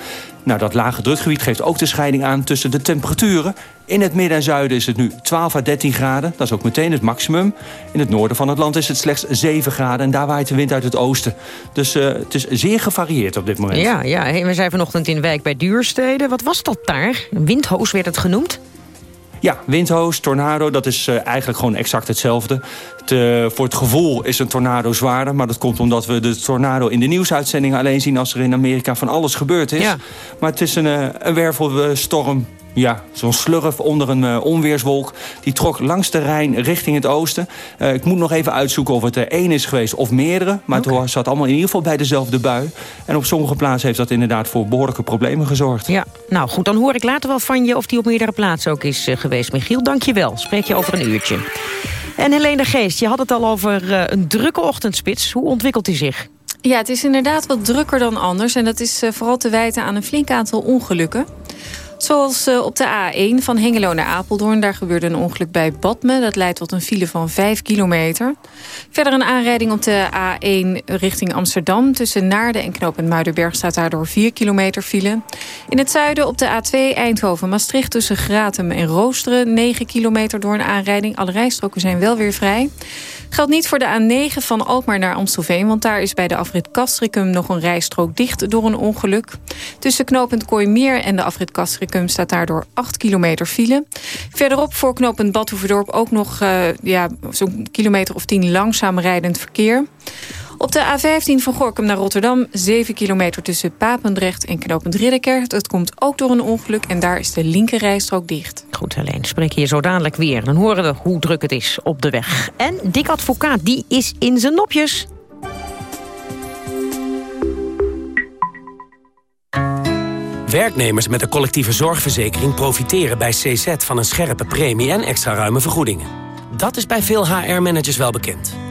Nou, dat lage drukgebied geeft ook de scheiding aan tussen de temperaturen. In het midden en zuiden is het nu 12 à 13 graden. Dat is ook meteen het maximum. In het noorden van het land is het slechts 7 graden. En daar waait de wind uit het oosten. Dus uh, het is zeer gevarieerd op dit moment. Ja, ja. Hey, we zijn vanochtend in Wijk bij Duurstede. Wat was dat daar? Windhoos werd het genoemd? Ja, windhoos, tornado, dat is uh, eigenlijk gewoon exact hetzelfde. Te, voor het gevoel is een tornado zwaarder. Maar dat komt omdat we de tornado in de nieuwsuitzendingen alleen zien... als er in Amerika van alles gebeurd is. Ja. Maar het is een, uh, een wervelstorm ja, zo'n slurf onder een uh, onweerswolk. Die trok langs de Rijn richting het oosten. Uh, ik moet nog even uitzoeken of het er één is geweest of meerdere. Maar okay. het zat allemaal in ieder geval bij dezelfde bui. En op sommige plaatsen heeft dat inderdaad voor behoorlijke problemen gezorgd. Ja, nou goed, dan hoor ik later wel van je of die op meerdere plaatsen ook is uh, geweest. Michiel, dank je wel. Spreek je over een uurtje. En Helene Geest, je had het al over een drukke ochtendspits. Hoe ontwikkelt die zich? Ja, het is inderdaad wat drukker dan anders. En dat is vooral te wijten aan een flink aantal ongelukken. Zoals op de A1 van Hengelo naar Apeldoorn. Daar gebeurde een ongeluk bij Badme. Dat leidt tot een file van 5 kilometer. Verder een aanrijding op de A1 richting Amsterdam. Tussen Naarden en Knoop Muidenberg staat daardoor 4 kilometer file. In het zuiden op de A2 Eindhoven-Maastricht tussen Gratum en Roosteren. 9 kilometer door een aanrijding. Alle rijstroken zijn wel weer vrij. Geldt niet voor de A9 van Alkmaar naar Amstelveen... want daar is bij de afrit Castricum nog een rijstrook dicht door een ongeluk. Tussen knooppunt Kooimeer en de afrit Castricum staat daardoor 8 kilometer file. Verderop voor knooppunt Badhoevedorp ook nog uh, ja, zo'n kilometer of 10 langzaam rijdend verkeer. Op de A15 van Gorkum naar Rotterdam... 7 kilometer tussen Papendrecht en Knopend Ridderkerk. Dat komt ook door een ongeluk en daar is de linkerrijstrook dicht. Goed, alleen spreek je zo dadelijk weer. Dan horen we hoe druk het is op de weg. En Dick Advocaat, die is in zijn nopjes. Werknemers met een collectieve zorgverzekering profiteren bij CZ van een scherpe premie en extra ruime vergoedingen. Dat is bij veel HR-managers wel bekend.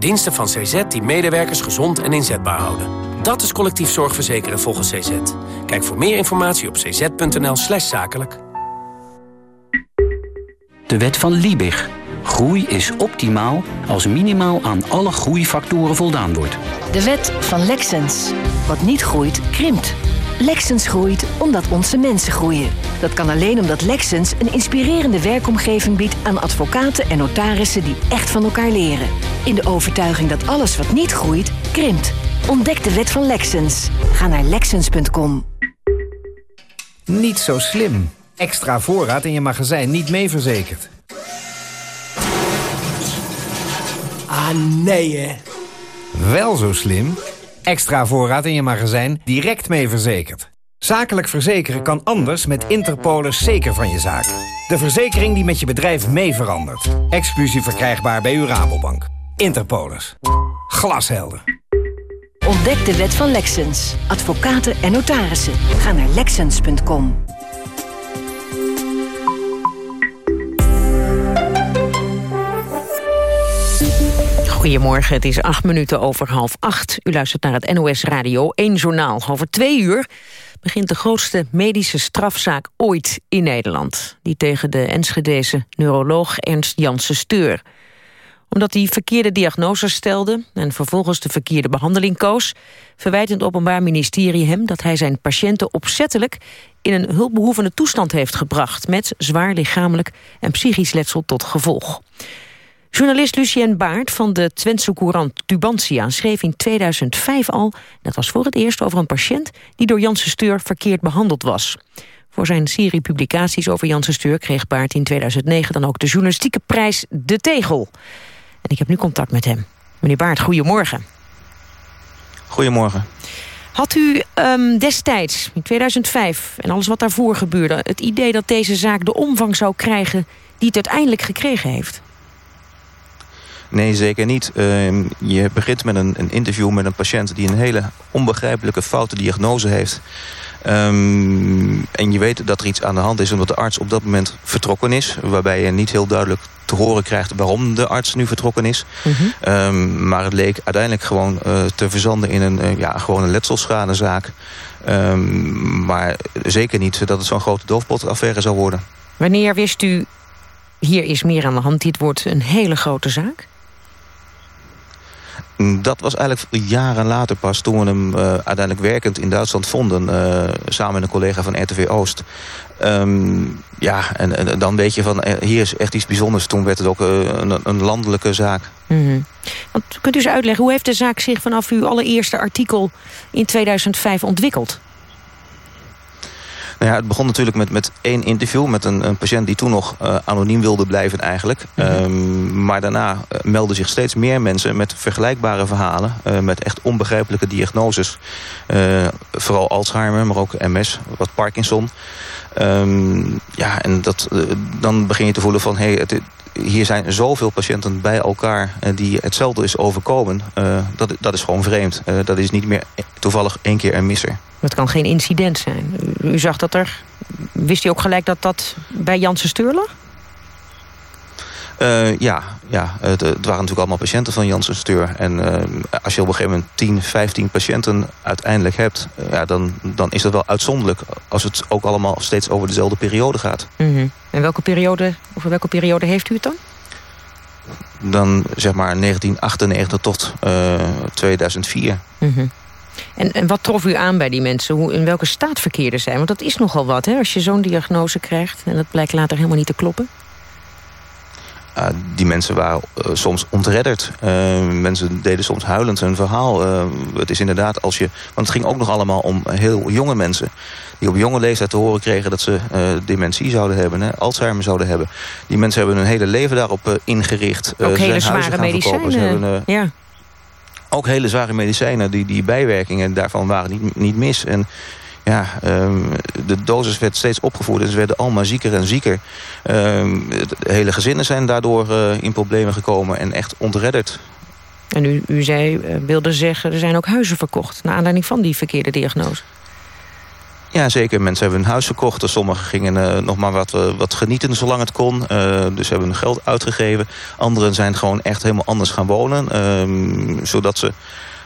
Diensten van CZ die medewerkers gezond en inzetbaar houden. Dat is collectief zorgverzekeren volgens CZ. Kijk voor meer informatie op cz.nl slash zakelijk. De wet van Liebig. Groei is optimaal als minimaal aan alle groeifactoren voldaan wordt. De wet van Lexens. Wat niet groeit, krimpt. Lexens groeit omdat onze mensen groeien. Dat kan alleen omdat Lexens een inspirerende werkomgeving biedt aan advocaten en notarissen die echt van elkaar leren. In de overtuiging dat alles wat niet groeit, krimpt. Ontdek de wet van Lexens. Ga naar lexens.com. Niet zo slim. Extra voorraad in je magazijn niet mee verzekerd. Ah, nee hè. Wel zo slim. Extra voorraad in je magazijn direct mee verzekerd. Zakelijk verzekeren kan anders met Interpolis zeker van je zaak. De verzekering die met je bedrijf mee verandert. Exclusief verkrijgbaar bij uw Rabobank. Interpolis. Glashelder. Ontdek de wet van Lexens. Advocaten en notarissen. Ga naar lexens.com. Goedemorgen, het is acht minuten over half acht. U luistert naar het NOS Radio 1 Journaal. Over twee uur begint de grootste medische strafzaak ooit in Nederland. Die tegen de Enschedese neuroloog Ernst Janssen Steur. Omdat hij verkeerde diagnoses stelde en vervolgens de verkeerde behandeling koos... verwijt het Openbaar Ministerie hem dat hij zijn patiënten opzettelijk... in een hulpbehoevende toestand heeft gebracht... met zwaar lichamelijk en psychisch letsel tot gevolg. Journalist Lucien Baart van de Twentse courant Tubantia schreef in 2005 al... dat was voor het eerst over een patiënt die door Janssen Steur verkeerd behandeld was. Voor zijn serie publicaties over Janssen Steur kreeg Baart in 2009 dan ook de journalistieke prijs De Tegel. En ik heb nu contact met hem. Meneer Baart, goedemorgen. Goedemorgen. Had u um, destijds, in 2005, en alles wat daarvoor gebeurde... het idee dat deze zaak de omvang zou krijgen die het uiteindelijk gekregen heeft? Nee, zeker niet. Uh, je begint met een, een, interview met een patiënt... die een hele onbegrijpelijke foute diagnose heeft. Um, en je weet dat er iets aan de hand is... omdat de arts op dat moment vertrokken is. Waarbij je niet heel duidelijk te horen krijgt... waarom de arts nu vertrokken is. Mm -hmm. um, maar het leek uiteindelijk gewoon uh, te verzanden... in een, uh, ja, gewoon een letselschadezaak. maar zeker niet dat het zo'n grote doofpotaffaire zou worden. Wanneer wist u... hier is meer aan de hand, dit wordt een hele grote zaak? Dat was eigenlijk jaren later pas toen we hem uh, uiteindelijk werkend in Duitsland vonden. Uh, samen met een collega van RTV Oost. Um, ja, en, dan weet je van hier is echt iets bijzonders. Toen werd het ook een, een, landelijke zaak. Mm. Want, kunt u eens uitleggen, hoe heeft de zaak zich vanaf uw allereerste artikel in 2005 ontwikkeld? Nou ja, het begon natuurlijk met, met één interview met een, een patiënt die toen nog uh, anoniem wilde blijven eigenlijk. Mm -hmm. um, maar daarna uh, melden zich steeds meer mensen met vergelijkbare verhalen. Uh, met echt onbegrijpelijke diagnoses. vooral Alzheimer, maar ook MS, wat Parkinson. Um, ja, en dat, dan begin je te voelen van... Hey, het, hier zijn zoveel patiënten bij elkaar die hetzelfde is overkomen. dat, dat is gewoon vreemd. dat is niet meer toevallig één keer een misser. Het kan geen incident zijn. U, zag dat er... Wist u ook gelijk dat dat bij Janssen Steur lag? Uh, ja, ja het, het, waren natuurlijk allemaal patiënten van Janssen Steur. En uh, als je op een gegeven moment 10, 15 patiënten uiteindelijk hebt... Uh, ja, dan, dan is dat wel uitzonderlijk als het ook allemaal steeds over dezelfde periode gaat. Mm -hmm. En welke periode, over welke periode heeft u het dan? Dan zeg maar 1998 tot 2004. Mm -hmm. En, en wat trof u aan bij die mensen? Hoe, in welke staat verkeerden zij? Want dat is nogal wat, hè? Als je zo'n diagnose krijgt... en dat blijkt later helemaal niet te kloppen. Uh, die mensen waren uh, soms ontredderd. Uh, mensen deden soms huilend hun verhaal. het is inderdaad als je... Want het ging ook nog allemaal om heel jonge mensen... die op jonge leeftijd te horen kregen dat ze dementie zouden hebben. Hè, Alzheimer zouden hebben. Die mensen hebben hun hele leven daarop ingericht. ook hele zware medicijnen. Hebben, ja ook hele zware medicijnen, die, die bijwerkingen daarvan waren niet, niet mis. En ja, um, de dosis werd steeds opgevoerd en ze werden allemaal zieker en zieker. Um, de hele gezinnen zijn daardoor uh, in problemen gekomen en echt ontredderd. En u, u zei, uh, wilde zeggen, er zijn ook huizen verkocht... naar aanleiding van die verkeerde diagnose. Ja, zeker. Mensen hebben hun huis verkocht. Sommigen gingen uh, nog maar wat, uh, wat genieten zolang het kon. Uh, dus hebben hun geld uitgegeven. Anderen zijn gewoon echt helemaal anders gaan wonen. Ehm, zodat ze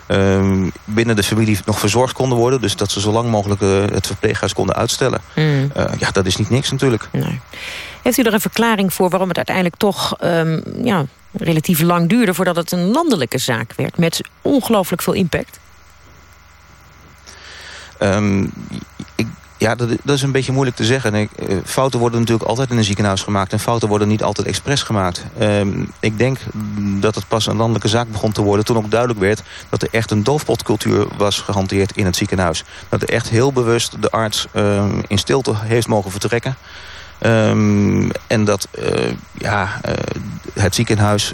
ehm, binnen de familie nog verzorgd konden worden. Dus dat ze zo lang mogelijk het verpleeghuis konden uitstellen. Mm. ja, dat is niet niks natuurlijk. Nee. Heeft u er een verklaring voor waarom het uiteindelijk toch um, ja, relatief lang duurde... voordat het een landelijke zaak werd met ongelooflijk veel impact? Um, ik, ja, dat, dat, is een beetje moeilijk te zeggen. Eh, fouten worden natuurlijk altijd in een ziekenhuis gemaakt... en fouten worden niet altijd expres gemaakt. Um, ik denk dat het pas een landelijke zaak begon te worden... toen ook duidelijk werd dat er echt een doofpotcultuur was gehanteerd in het ziekenhuis. Dat er echt heel bewust de arts um, in stilte heeft mogen vertrekken... Um, en dat uh, ja, uh, het ziekenhuis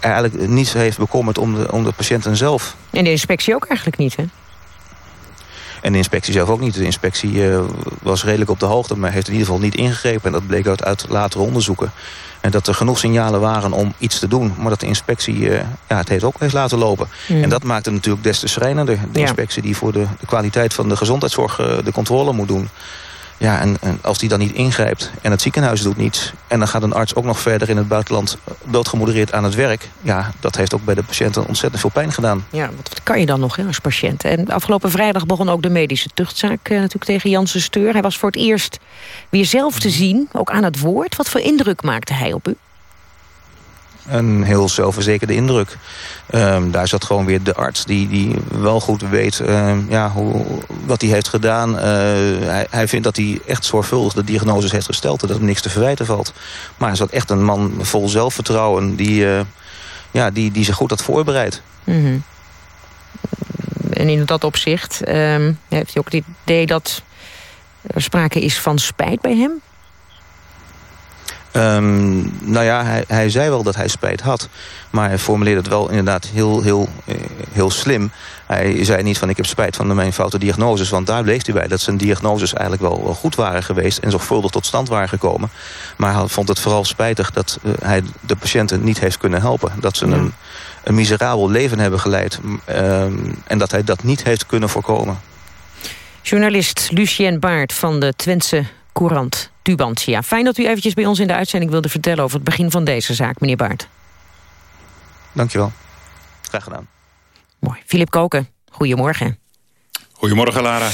eigenlijk niets heeft bekommerd om de, om de patiënten zelf. En de inspectie ook eigenlijk niet, hè? En de inspectie zelf ook niet. De inspectie uh, was redelijk op de hoogte, maar heeft in ieder geval niet ingegrepen. En dat bleek uit, uit latere onderzoeken. En dat er genoeg signalen waren om iets te doen. Maar dat de inspectie uh, ja, het heeft ook heeft laten lopen. Mm. En dat maakt het natuurlijk des te schrijnender. De ja. inspectie die voor de, de, kwaliteit van de gezondheidszorg uh, de controle moet doen. Ja, en, als die dan niet ingrijpt en het ziekenhuis doet niets... en dan gaat een arts ook nog verder in het buitenland doodgemodereerd aan het werk... ja, dat heeft ook bij de patiënten ontzettend veel pijn gedaan. Ja, wat kan je dan nog hè, als patiënt? En afgelopen vrijdag begon ook de medische tuchtzaak eh, natuurlijk tegen Janssen Steur. Hij was voor het eerst weer zelf te zien, ook aan het woord. Wat voor indruk maakte hij op u? Een heel zelfverzekerde indruk. Um, daar zat gewoon weer de arts die, die wel goed weet um, ja, hoe, wat hij heeft gedaan. Uh, hij, hij vindt dat hij echt zorgvuldig de diagnoses heeft gesteld... en dat er niks te verwijten valt. Maar hij zat echt een man vol zelfvertrouwen... die, uh, ja, die, die zich goed had voorbereid. -hmm. En in dat opzicht um, heeft hij ook het idee dat er sprake is van spijt bij hem? Um, nou ja, hij, hij, zei wel dat hij spijt had. Maar hij formuleerde het wel inderdaad heel, heel, eh, heel slim. Hij zei niet van ik heb spijt van mijn foute diagnoses. Want daar bleef hij bij dat zijn diagnoses eigenlijk wel, wel goed waren geweest. En zorgvuldig tot stand waren gekomen. Maar hij vond het vooral spijtig dat uh, hij de patiënten niet heeft kunnen helpen. Dat ze een, een miserabel leven hebben geleid. Um, en dat hij dat niet heeft kunnen voorkomen. Journalist Lucien Baart van de Twentse Courant. Tubantia. Fijn dat u eventjes bij ons in de uitzending wilde vertellen... over het begin van deze zaak, meneer Baart. Dankjewel. Graag gedaan. Mooi. Filip Koken, goedemorgen. Goedemorgen, Lara.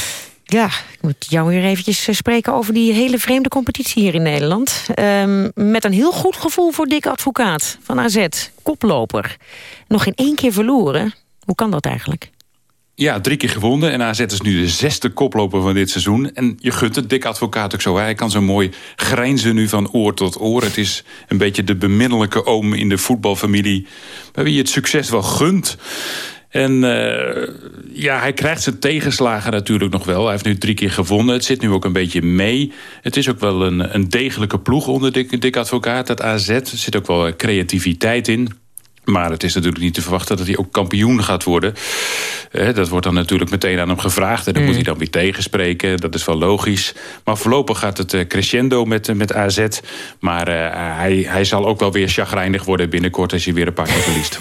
Ja, ik moet jou weer eventjes spreken over die hele vreemde competitie hier in Nederland. Um, met een heel goed gevoel voor Dick Advocaat van AZ, koploper. Nog in één keer verloren. Hoe kan dat eigenlijk? Ja, drie keer gewonnen. En AZ is nu de zesde koploper van dit seizoen. En je gunt het, Dick Advocaat ook zo. Hij kan zo mooi grijnzen nu van oor tot oor. Het is een beetje de beminnelijke oom in de voetbalfamilie... bij wie je het succes wel gunt. En uh, ja, hij krijgt zijn tegenslagen natuurlijk nog wel. Hij heeft nu drie keer gewonnen. Het zit nu ook een beetje mee. Het is ook wel een, een degelijke ploeg onder Dick Advocaat. Het AZ er zit ook wel creativiteit in. Maar het is natuurlijk niet te verwachten dat hij ook kampioen gaat worden. Eh, dat wordt dan natuurlijk meteen aan hem gevraagd. En dan moet hij dan weer tegenspreken. Dat is wel logisch. Maar voorlopig gaat het eh, crescendo met, eh, met AZ. Maar uh, hij, hij zal ook wel weer chagrijnig worden binnenkort... als hij weer een paar keer verliest.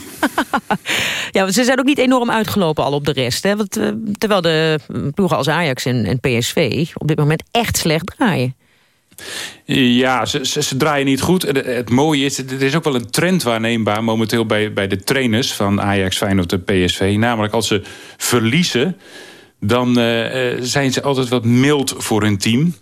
[LAUGHS] ja, ze zijn ook niet enorm uitgelopen al op de rest. Hè? Want, terwijl de ploegen als Ajax en, en PSV op dit moment echt slecht draaien. Ja, ze, draaien niet goed. Het, mooie is, er is ook wel een trend waarneembaar... momenteel bij, bij de trainers van Ajax, Feyenoord en PSV. Namelijk als ze verliezen... dan uh, zijn ze altijd wat mild voor hun team.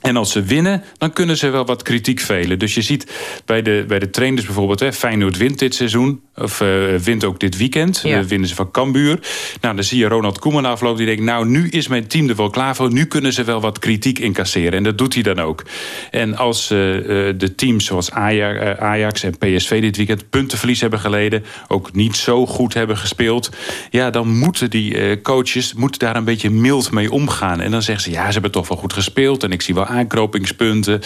En als ze winnen, dan kunnen ze wel wat kritiek velen. Dus je ziet bij de, bij de trainers bijvoorbeeld... Hè, Feyenoord wint dit seizoen, of uh, wint ook dit weekend. Ja. Uh, winnen ze van Cambuur. Nou, dan zie je Ronald Koeman aflopen die denkt... nou, nu is mijn team er wel klaar voor. Nu kunnen ze wel wat kritiek incasseren. En dat doet hij dan ook. En als uh, de teams zoals Ajax, Ajax en PSV dit weekend... puntenverlies hebben geleden, ook niet zo goed hebben gespeeld... ja, dan moeten die coaches moeten daar een beetje mild mee omgaan. En dan zeggen ze, ja, ze hebben toch wel goed gespeeld... en ik zie wel aanknopingspunten.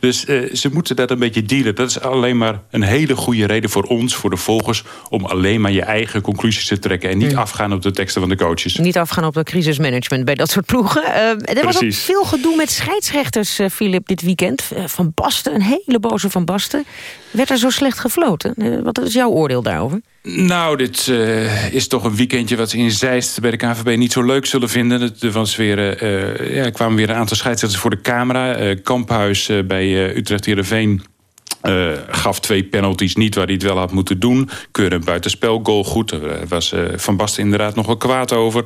Dus uh, ze moeten dat een beetje dealen. Dat is alleen maar een hele goede reden voor ons, voor de volgers... om alleen maar je eigen conclusies te trekken... en niet hmm. afgaan op de teksten van de coaches. Niet afgaan op de crisismanagement bij dat soort ploegen. Uh, er was ook veel gedoe met scheidsrechters, uh, Philip, dit weekend. van Basten, een hele boze Van Basten. Werd er zo slecht gefloten? wat is jouw oordeel daarover? Nou, dit uh, is toch een weekendje wat ze in Zeist bij de KVB niet zo leuk zullen vinden. Er weer, uh, ja, kwamen weer een aantal scheidsrechters voor de camera. Uh, Kamphuis bij Utrecht Heerenveen uh, gaf twee penalties niet waar hij het wel had moeten doen. Keurde een buitenspelgoal goed. Daar was Van Basten inderdaad nog wel kwaad over.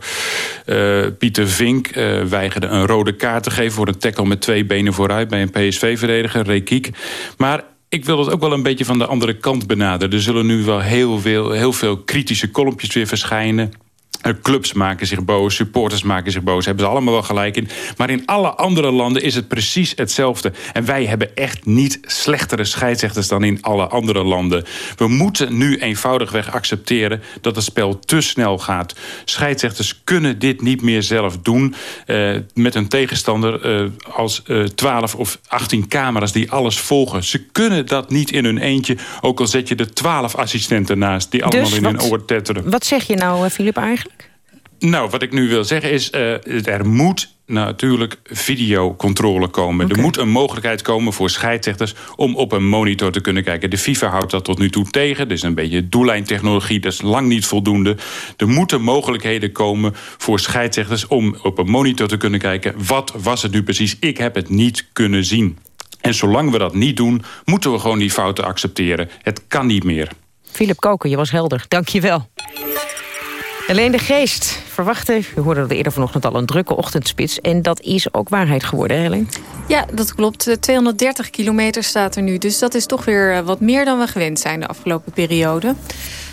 Pieter Vink weigerde een rode kaart te geven... voor een tackle met twee benen vooruit bij een PSV-verdediger, Rekiek. Maar ik wil het ook wel een beetje van de andere kant benaderen. Er zullen nu wel heel veel, heel veel kritische kolompjes weer verschijnen clubs maken zich boos, supporters maken zich boos. Hebben ze allemaal wel gelijk in. Maar in alle andere landen is het precies hetzelfde. En wij hebben echt niet slechtere scheidsrechters dan in alle andere landen. We moeten nu eenvoudigweg accepteren dat het spel te snel gaat. Scheidsrechters kunnen dit niet meer zelf doen. Uh, met een tegenstander uh, als uh, 12 of 18 camera's die alles volgen. Ze kunnen dat niet in hun eentje. Ook al zet je er 12 assistenten naast die allemaal dus in wat, hun oor tetteren. Wat zeg je nou, Filip, eigenlijk? Nou, wat ik nu wil zeggen is, uh, er moet natuurlijk videocontrole komen. Okay. Er moet een mogelijkheid komen voor scheidsrechters om op een monitor te kunnen kijken. De FIFA houdt dat tot nu toe tegen. Dat is een beetje doellijntechnologie, dat is lang niet voldoende. Er moeten mogelijkheden komen voor scheidsrechters om op een monitor te kunnen kijken... wat was het nu precies? Ik heb het niet kunnen zien. En zolang we dat niet doen, moeten we gewoon die fouten accepteren. Het kan niet meer. Philip Koken, je was helder. Dank je wel. Alleen de geest verwachten. We hoorden dat eerder vanochtend al een drukke ochtendspits. En dat is ook waarheid geworden, Helene? Ja, dat klopt. 230 kilometer staat er nu. Dus dat is toch weer eh, wat meer dan we gewend zijn de afgelopen periode.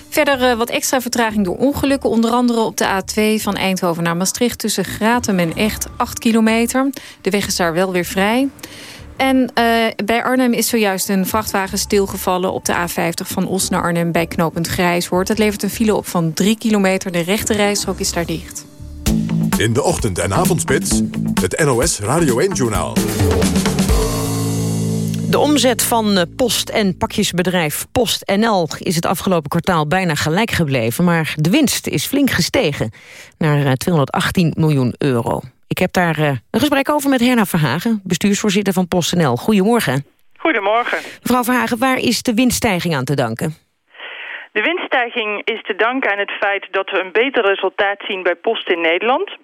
Verder uh, wat extra vertraging door ongelukken. Onder andere op de A2 van Eindhoven naar Maastricht... tussen Gratum en Echt 8 kilometer. De weg is daar wel weer vrij. En uh, bij Arnhem is zojuist een vrachtwagen stilgevallen... op de A50 van Os naar Arnhem bij knooppunt Grijshoort. Het levert een file op van 3 kilometer. De rechte rijstrook is daar dicht. In de ochtend- en avondspits, het NOS Radio 1-journaal. De omzet van post- en pakjesbedrijf PostNL is het afgelopen kwartaal bijna gelijk gebleven, maar de winst is flink gestegen naar 218 miljoen euro. Ik heb daar uh, een gesprek over met Herna Verhagen, bestuursvoorzitter van PostNL. Goedemorgen. Goedemorgen. Mevrouw Verhagen, waar is de winststijging aan te danken? De winststijging is te danken aan het feit dat we een beter resultaat zien bij Post in Nederland.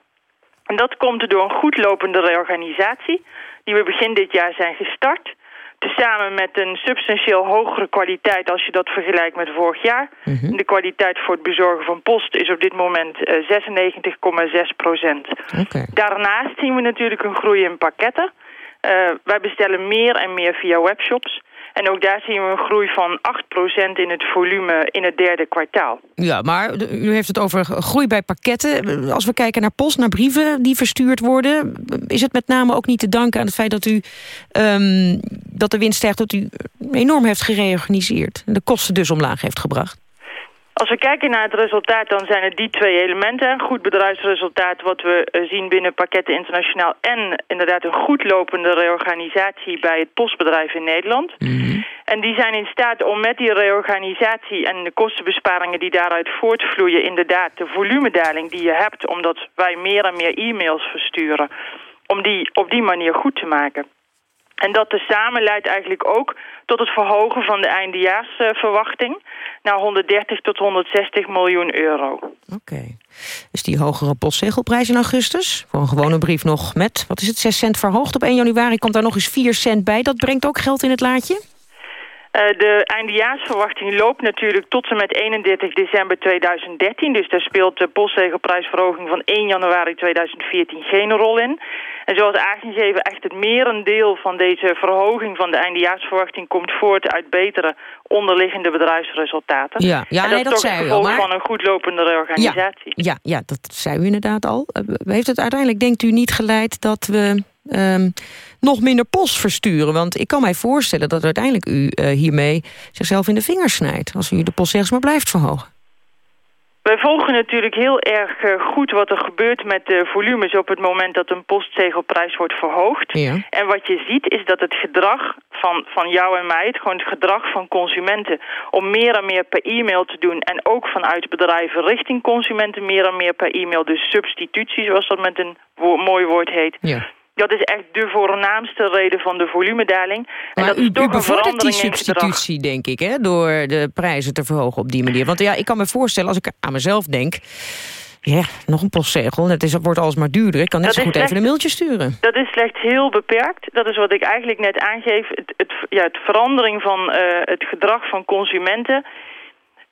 En dat komt door een goed lopende reorganisatie die we begin dit jaar zijn gestart tezamen met een substantieel hogere kwaliteit als je dat vergelijkt met vorig jaar. Mm -hmm. De kwaliteit voor het bezorgen van post is op dit moment uh, 96,6 procent. Okay. Daarnaast zien we natuurlijk een groei in pakketten. Uh, wij bestellen meer en meer via webshops. En ook daar zien we een groei van 8% in het volume in het derde kwartaal. Ja, maar u heeft het over groei bij pakketten. Als we kijken naar post, naar brieven die verstuurd worden... is het met name ook niet te danken aan het feit dat, u, um, dat de winst stijgt... dat u enorm heeft gereorganiseerd en de kosten dus omlaag heeft gebracht? Als we kijken naar het resultaat, dan zijn het die twee elementen. Een goed bedrijfsresultaat wat we zien binnen Pakketten Internationaal... en inderdaad een goed lopende reorganisatie bij het postbedrijf in Nederland. Mm -hmm. En die zijn in staat om met die reorganisatie en de kostenbesparingen die daaruit voortvloeien... inderdaad de volumedaling die je hebt omdat wij meer en meer e-mails versturen... om die op die manier goed te maken. En dat tezamen leidt eigenlijk ook tot het verhogen van de eindejaarsverwachting... naar 130 tot 160 miljoen euro. Oké. Dus die hogere postzegelprijs in augustus? Voor een gewone brief nog met, wat is het, 6 cent verhoogd op 1 januari... komt daar nog eens 4 cent bij. Dat brengt ook geld in het laadje? Uh, de eindejaarsverwachting loopt natuurlijk tot en met 31 december 2013. Dus daar speelt de postzegelprijsverhoging van 1 januari 2014 geen rol in. En zoals aangegeven, echt het merendeel van deze verhoging van de eindejaarsverwachting komt voort uit betere onderliggende bedrijfsresultaten. Ja, ja en dat nee, is dat toch zei het u al. gevolg Maar... van een goed lopende reorganisatie. Ja, ja, dat zei u inderdaad al. Uh, heeft het uiteindelijk, denkt u, niet geleid dat we um, nog minder post versturen? Want ik kan mij voorstellen dat uiteindelijk u uh, hiermee zichzelf in de vingers snijdt... als u de postzegels maar blijft verhogen. Wij volgen natuurlijk heel erg uh, goed wat er gebeurt met de volumes op het moment dat een postzegelprijs wordt verhoogd. Ja. En wat je ziet is dat het gedrag van, van jou en mij, het, gewoon het gedrag van consumenten om meer en meer per e-mail te doen en ook vanuit bedrijven richting consumenten meer en meer per e-mail, dus substitutie zoals dat met een wo mooi woord heet. Ja. Dat is echt de voornaamste reden van de volumedaling. En maar dat u, is toch u bevordert die substitutie, denk ik, hè, door de prijzen te verhogen op die manier. Want ja, ik kan me voorstellen, als ik aan mezelf denk... ja, nog een postzegel, het is, wordt alsmaar duurder. Ik kan net Dat zo goed even een mailtje sturen. Dat is slechts heel beperkt. Dat is wat ik eigenlijk net aangeef. Het, het, ja, het verandering van uh, het gedrag van consumenten...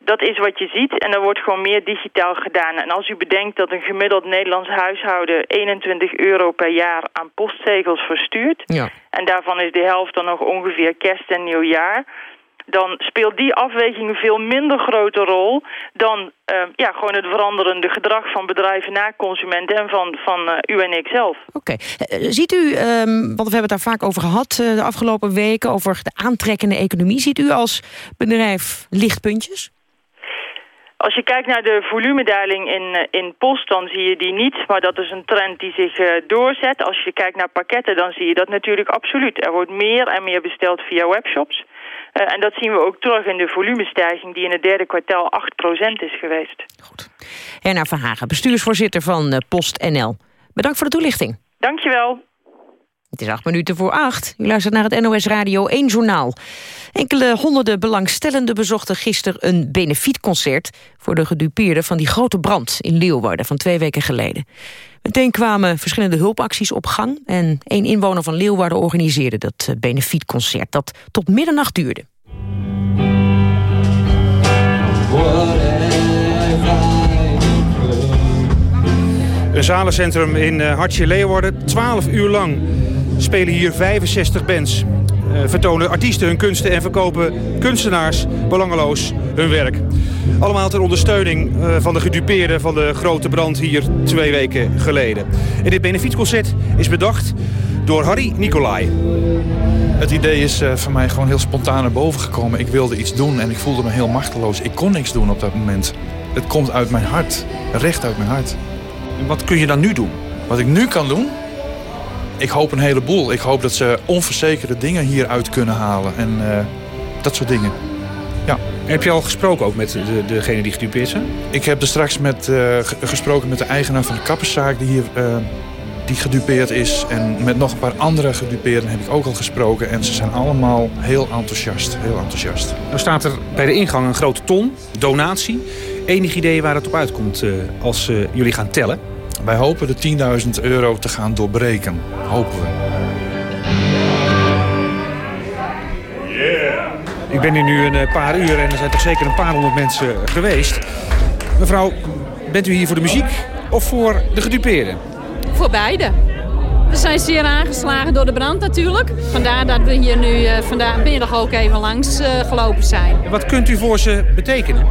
Dat is wat je ziet en er wordt gewoon meer digitaal gedaan. En als u bedenkt dat een gemiddeld Nederlands huishouden 21 euro per jaar aan postzegels verstuurt... Ja. en daarvan is de helft dan nog ongeveer kerst en nieuwjaar... dan speelt die afweging een veel minder grote rol... dan uh, ja, gewoon het veranderende gedrag van bedrijven naar consumenten... en van, van uh, u en ik zelf. Oké. Okay. Uh, ziet u, um, want we hebben het daar vaak over gehad de afgelopen weken... over de aantrekkende economie. Ziet u als bedrijf lichtpuntjes? Als je kijkt naar de volumedaling in, in post, dan zie je die niet. Maar dat is een trend die zich uh, doorzet. Als je kijkt naar pakketten, dan zie je dat natuurlijk absoluut. Er wordt meer en meer besteld via webshops. Uh, en dat zien we ook terug in de volumestijging... die in het derde kwartaal 8% is geweest. Goed. Herna Verhagen, bestuursvoorzitter van PostNL. Bedankt voor de toelichting. Dankjewel. Het is acht minuten voor acht. U luistert naar het NOS Radio 1 Journaal. Enkele honderden belangstellenden bezochten gisteren een benefietconcert... voor de gedupeerden van die grote brand in Leeuwarden van twee weken geleden. Meteen kwamen verschillende hulpacties op gang... en één inwoner van Leeuwarden organiseerde dat benefietconcert... dat tot middernacht duurde. Een zalencentrum in uh, Hartje Leeuwarden. 12 uur lang spelen hier 65 bands. Uh, vertonen artiesten hun kunsten en verkopen kunstenaars belangeloos hun werk. Allemaal ter ondersteuning uh, van de gedupeerden van de grote brand hier twee weken geleden. En dit benefietconcert is bedacht door Harry Nicolai. Het idee is uh, van mij gewoon heel spontaan naar boven gekomen. Ik wilde iets doen en ik voelde me heel machteloos. Ik kon niks doen op dat moment. Het komt uit mijn hart, recht uit mijn hart. En wat kun je dan nu doen? Wat ik nu kan doen? Ik hoop een heleboel. Ik hoop dat ze onverzekerde dingen hieruit kunnen halen. En uh, dat soort dingen. Ja. En heb je al gesproken ook met de, degene die gedupeerd zijn? Ik heb er straks met, uh, gesproken met de eigenaar van de kapperszaak die hier uh, die gedupeerd is. En met nog een paar andere gedupeerden heb ik ook al gesproken. En ze zijn allemaal heel enthousiast. Heel enthousiast. Nou staat er bij de ingang een grote ton, donatie. Enig idee waar het op uitkomt als jullie gaan tellen? Wij hopen de 10.000 euro te gaan doorbreken. Hopen we. Yeah. Ik ben hier nu een paar uur en er zijn toch zeker een paar honderd mensen geweest. Mevrouw, bent u hier voor de muziek of voor de gedupeerden? Voor beide. We zijn zeer aangeslagen door de brand natuurlijk. Vandaar dat we hier nu uh, vanmiddag ook even langs uh, gelopen zijn. Wat kunt u voor ze betekenen?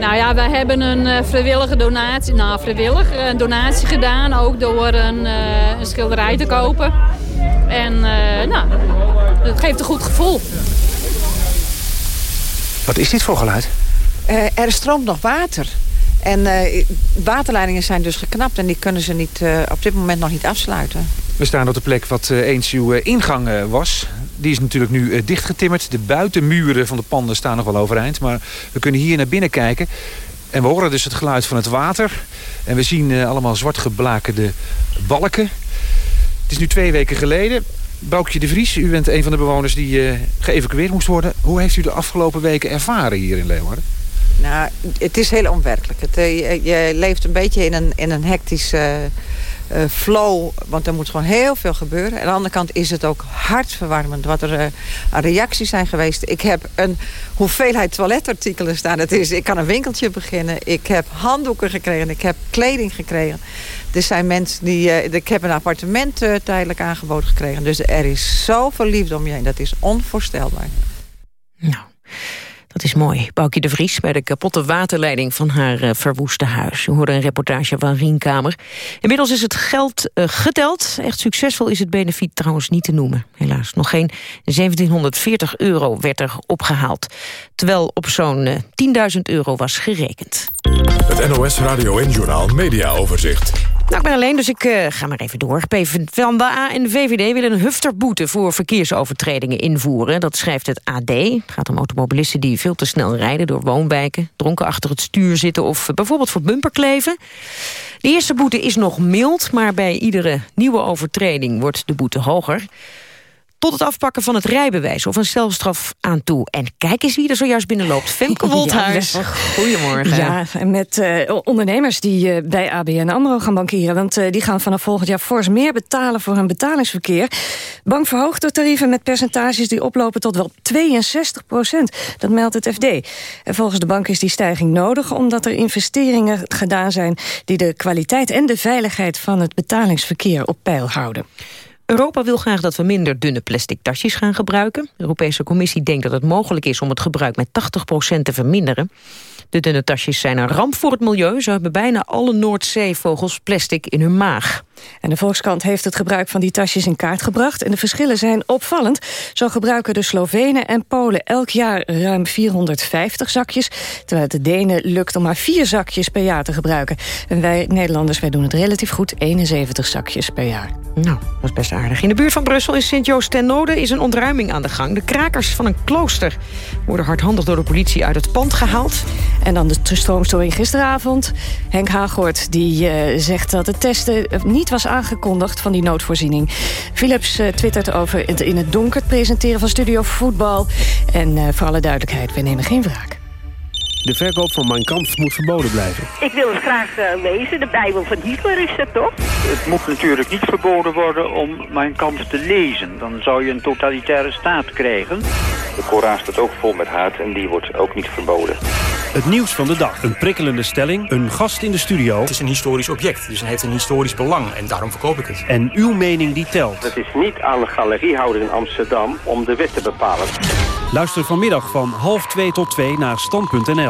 Nou ja, wij hebben een uh, vrijwillige donatie, nou vrijwillig, een donatie gedaan. Ook door een, uh, een schilderij te kopen. En uh, nou, dat geeft een goed gevoel. Wat is dit voor geluid? er stroomt nog water. En waterleidingen zijn dus geknapt en die kunnen ze niet, op dit moment nog niet afsluiten. We staan op de plek wat eens uw ingang was. Die is natuurlijk nu uh, dichtgetimmerd. De buitenmuren van de panden staan nog wel overeind. Maar we kunnen hier naar binnen kijken. En we horen dus het geluid van het water. En we zien uh, allemaal zwart geblakerde balken. Het is nu twee weken geleden. Boukje de Vries, u bent een van de bewoners die uh, geëvacueerd moest worden. Hoe heeft u de afgelopen weken ervaren hier in Leeuwarden? Nou, het is heel onwerkelijk. Het, je, leeft een beetje in een, in een hectische flow. Want er moet gewoon heel veel gebeuren. Aan de andere kant is het ook hartverwarmend wat er uh, aan reacties zijn geweest. Ik heb een hoeveelheid toiletartikelen staan. Het is, ik kan een winkeltje beginnen. Ik heb handdoeken gekregen. Ik heb kleding gekregen. Er zijn mensen die... Uh, ik heb een appartement tijdelijk aangeboden gekregen. Dus er is zoveel liefde om je heen. Dat is onvoorstelbaar. Nou... Dat is mooi. Boukje de Vries bij de kapotte waterleiding van haar uh, verwoeste huis. U hoorde een reportage van Rienkamer. Inmiddels is het geld uh, geteld. Echt succesvol is het benefiet trouwens niet te noemen. Helaas, nog geen 1740 euro werd er opgehaald. Terwijl op zo'n uh, eh, 10.000 euro was gerekend. Het NOS Radio en Journaal Media Overzicht. Nou, ik ben alleen, dus ik uh, ga maar even door. PvdA en de VVD willen een hufterboete voor verkeersovertredingen invoeren. Dat schrijft het AD. Het gaat om automobilisten die veel te snel rijden door woonwijken... dronken achter het stuur zitten of bijvoorbeeld voor bumperkleven. De eerste boete is nog mild, maar bij iedere nieuwe overtreding wordt de boete hoger tot het afpakken van het rijbewijs of een celstraf aan toe. En kijk eens wie er zojuist binnenloopt. Femke Wolthuis. [LAUGHS] Ja, Goedemorgen. Ja, met uh, ondernemers die uh, bij ABN AMRO gaan bankieren. Want uh, die gaan vanaf volgend jaar fors meer betalen voor hun betalingsverkeer. Bank verhoogt de tarieven met percentages die oplopen tot wel 62 procent. Dat meldt het FD. En volgens de bank is die stijging nodig... omdat er investeringen gedaan zijn... die de kwaliteit en de veiligheid van het betalingsverkeer op peil houden. Europa wil graag dat we minder dunne plastic tasjes gaan gebruiken. De Europese Commissie denkt dat het mogelijk is om het gebruik met 80% te verminderen. De dunne tasjes zijn een ramp voor het milieu. Ze hebben bijna alle Noordzeevogels plastic in hun maag. En de Volkskrant heeft het gebruik van die tasjes in kaart gebracht. En de verschillen zijn opvallend. Zo gebruiken de Slovenen en Polen elk jaar ruim 450 zakjes. Terwijl het de Denen lukt om maar vier zakjes per jaar te gebruiken. En wij Nederlanders wij doen het relatief goed. 71 zakjes per jaar. Nou, dat is best aardig. In de buurt van Brussel in Sint-Joost ten Noorden is een ontruiming aan de gang. De krakers van een klooster worden hardhandig door de politie uit het pand gehaald. En dan de stroomstoring gisteravond. Henk Haaghoort die, uh, zegt dat het testen niet was aangekondigd van die noodvoorziening. Philips uh, twittert over het in het donker presenteren van Studio Voetbal. En voor alle duidelijkheid, wij nemen geen wraak. De verkoop van Mein Kampf moet verboden blijven. Ik wil het graag uh, lezen. De Bijbel van Hitler is dat toch? Het moet natuurlijk niet verboden worden om Mein Kampf te lezen. Dan zou je een totalitaire staat krijgen. De Koran staat ook vol met haat en die wordt ook niet verboden. Het nieuws van de dag. Een prikkelende stelling. Een gast in de studio. Het is een historisch object, dus het heeft een historisch belang. En daarom verkoop ik het. En uw mening die telt. Het is niet aan de galeriehouder in Amsterdam om de wet te bepalen. Luister vanmiddag van half 2 tot 2 naar stand.nl.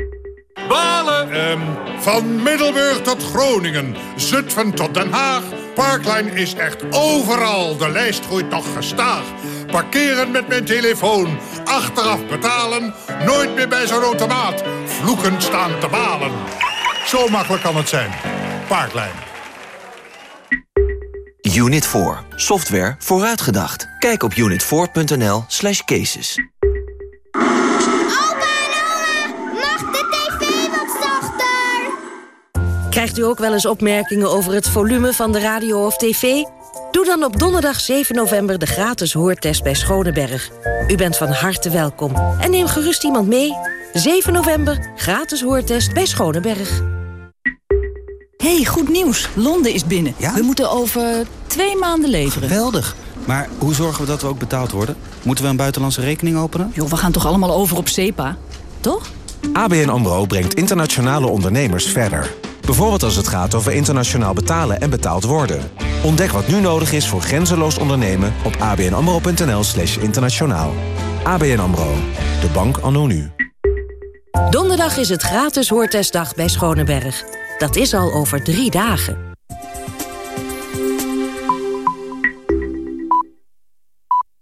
Balen! Um, van Middelburg tot Groningen, Zutphen tot Den Haag. Parklijn is echt overal. De lijst groeit nog gestaag. Parkeren met mijn telefoon. Achteraf betalen. Nooit meer bij zo'n automaat. Vloekend staan te balen. Zo makkelijk kan het zijn. Parklijn. Unit 4. Software vooruitgedacht. Kijk op unit4.nl slash cases. Krijgt u ook wel eens opmerkingen over het volume van de radio of tv? Doe dan op donderdag 7 november de gratis hoortest bij Schoneberg. U bent van harte welkom. En neem gerust iemand mee. 7 november, gratis hoortest bij Schoneberg. hey, goed nieuws. Londen is binnen. We moeten over twee maanden leveren. Geweldig. Maar hoe zorgen we dat we ook betaald worden? Moeten we een buitenlandse rekening openen? Joh, we gaan toch allemaal over op SEPA? Toch? ABN AMRO brengt internationale ondernemers verder. Bijvoorbeeld als het gaat over internationaal betalen en betaald worden. Ontdek wat nu nodig is voor grenzeloos ondernemen op abnamro.nl slash internationaal. ABN AMRO. De bank anno nu. Donderdag is het gratis hoortestdag bij Schoneberg. Dat is al over drie dagen.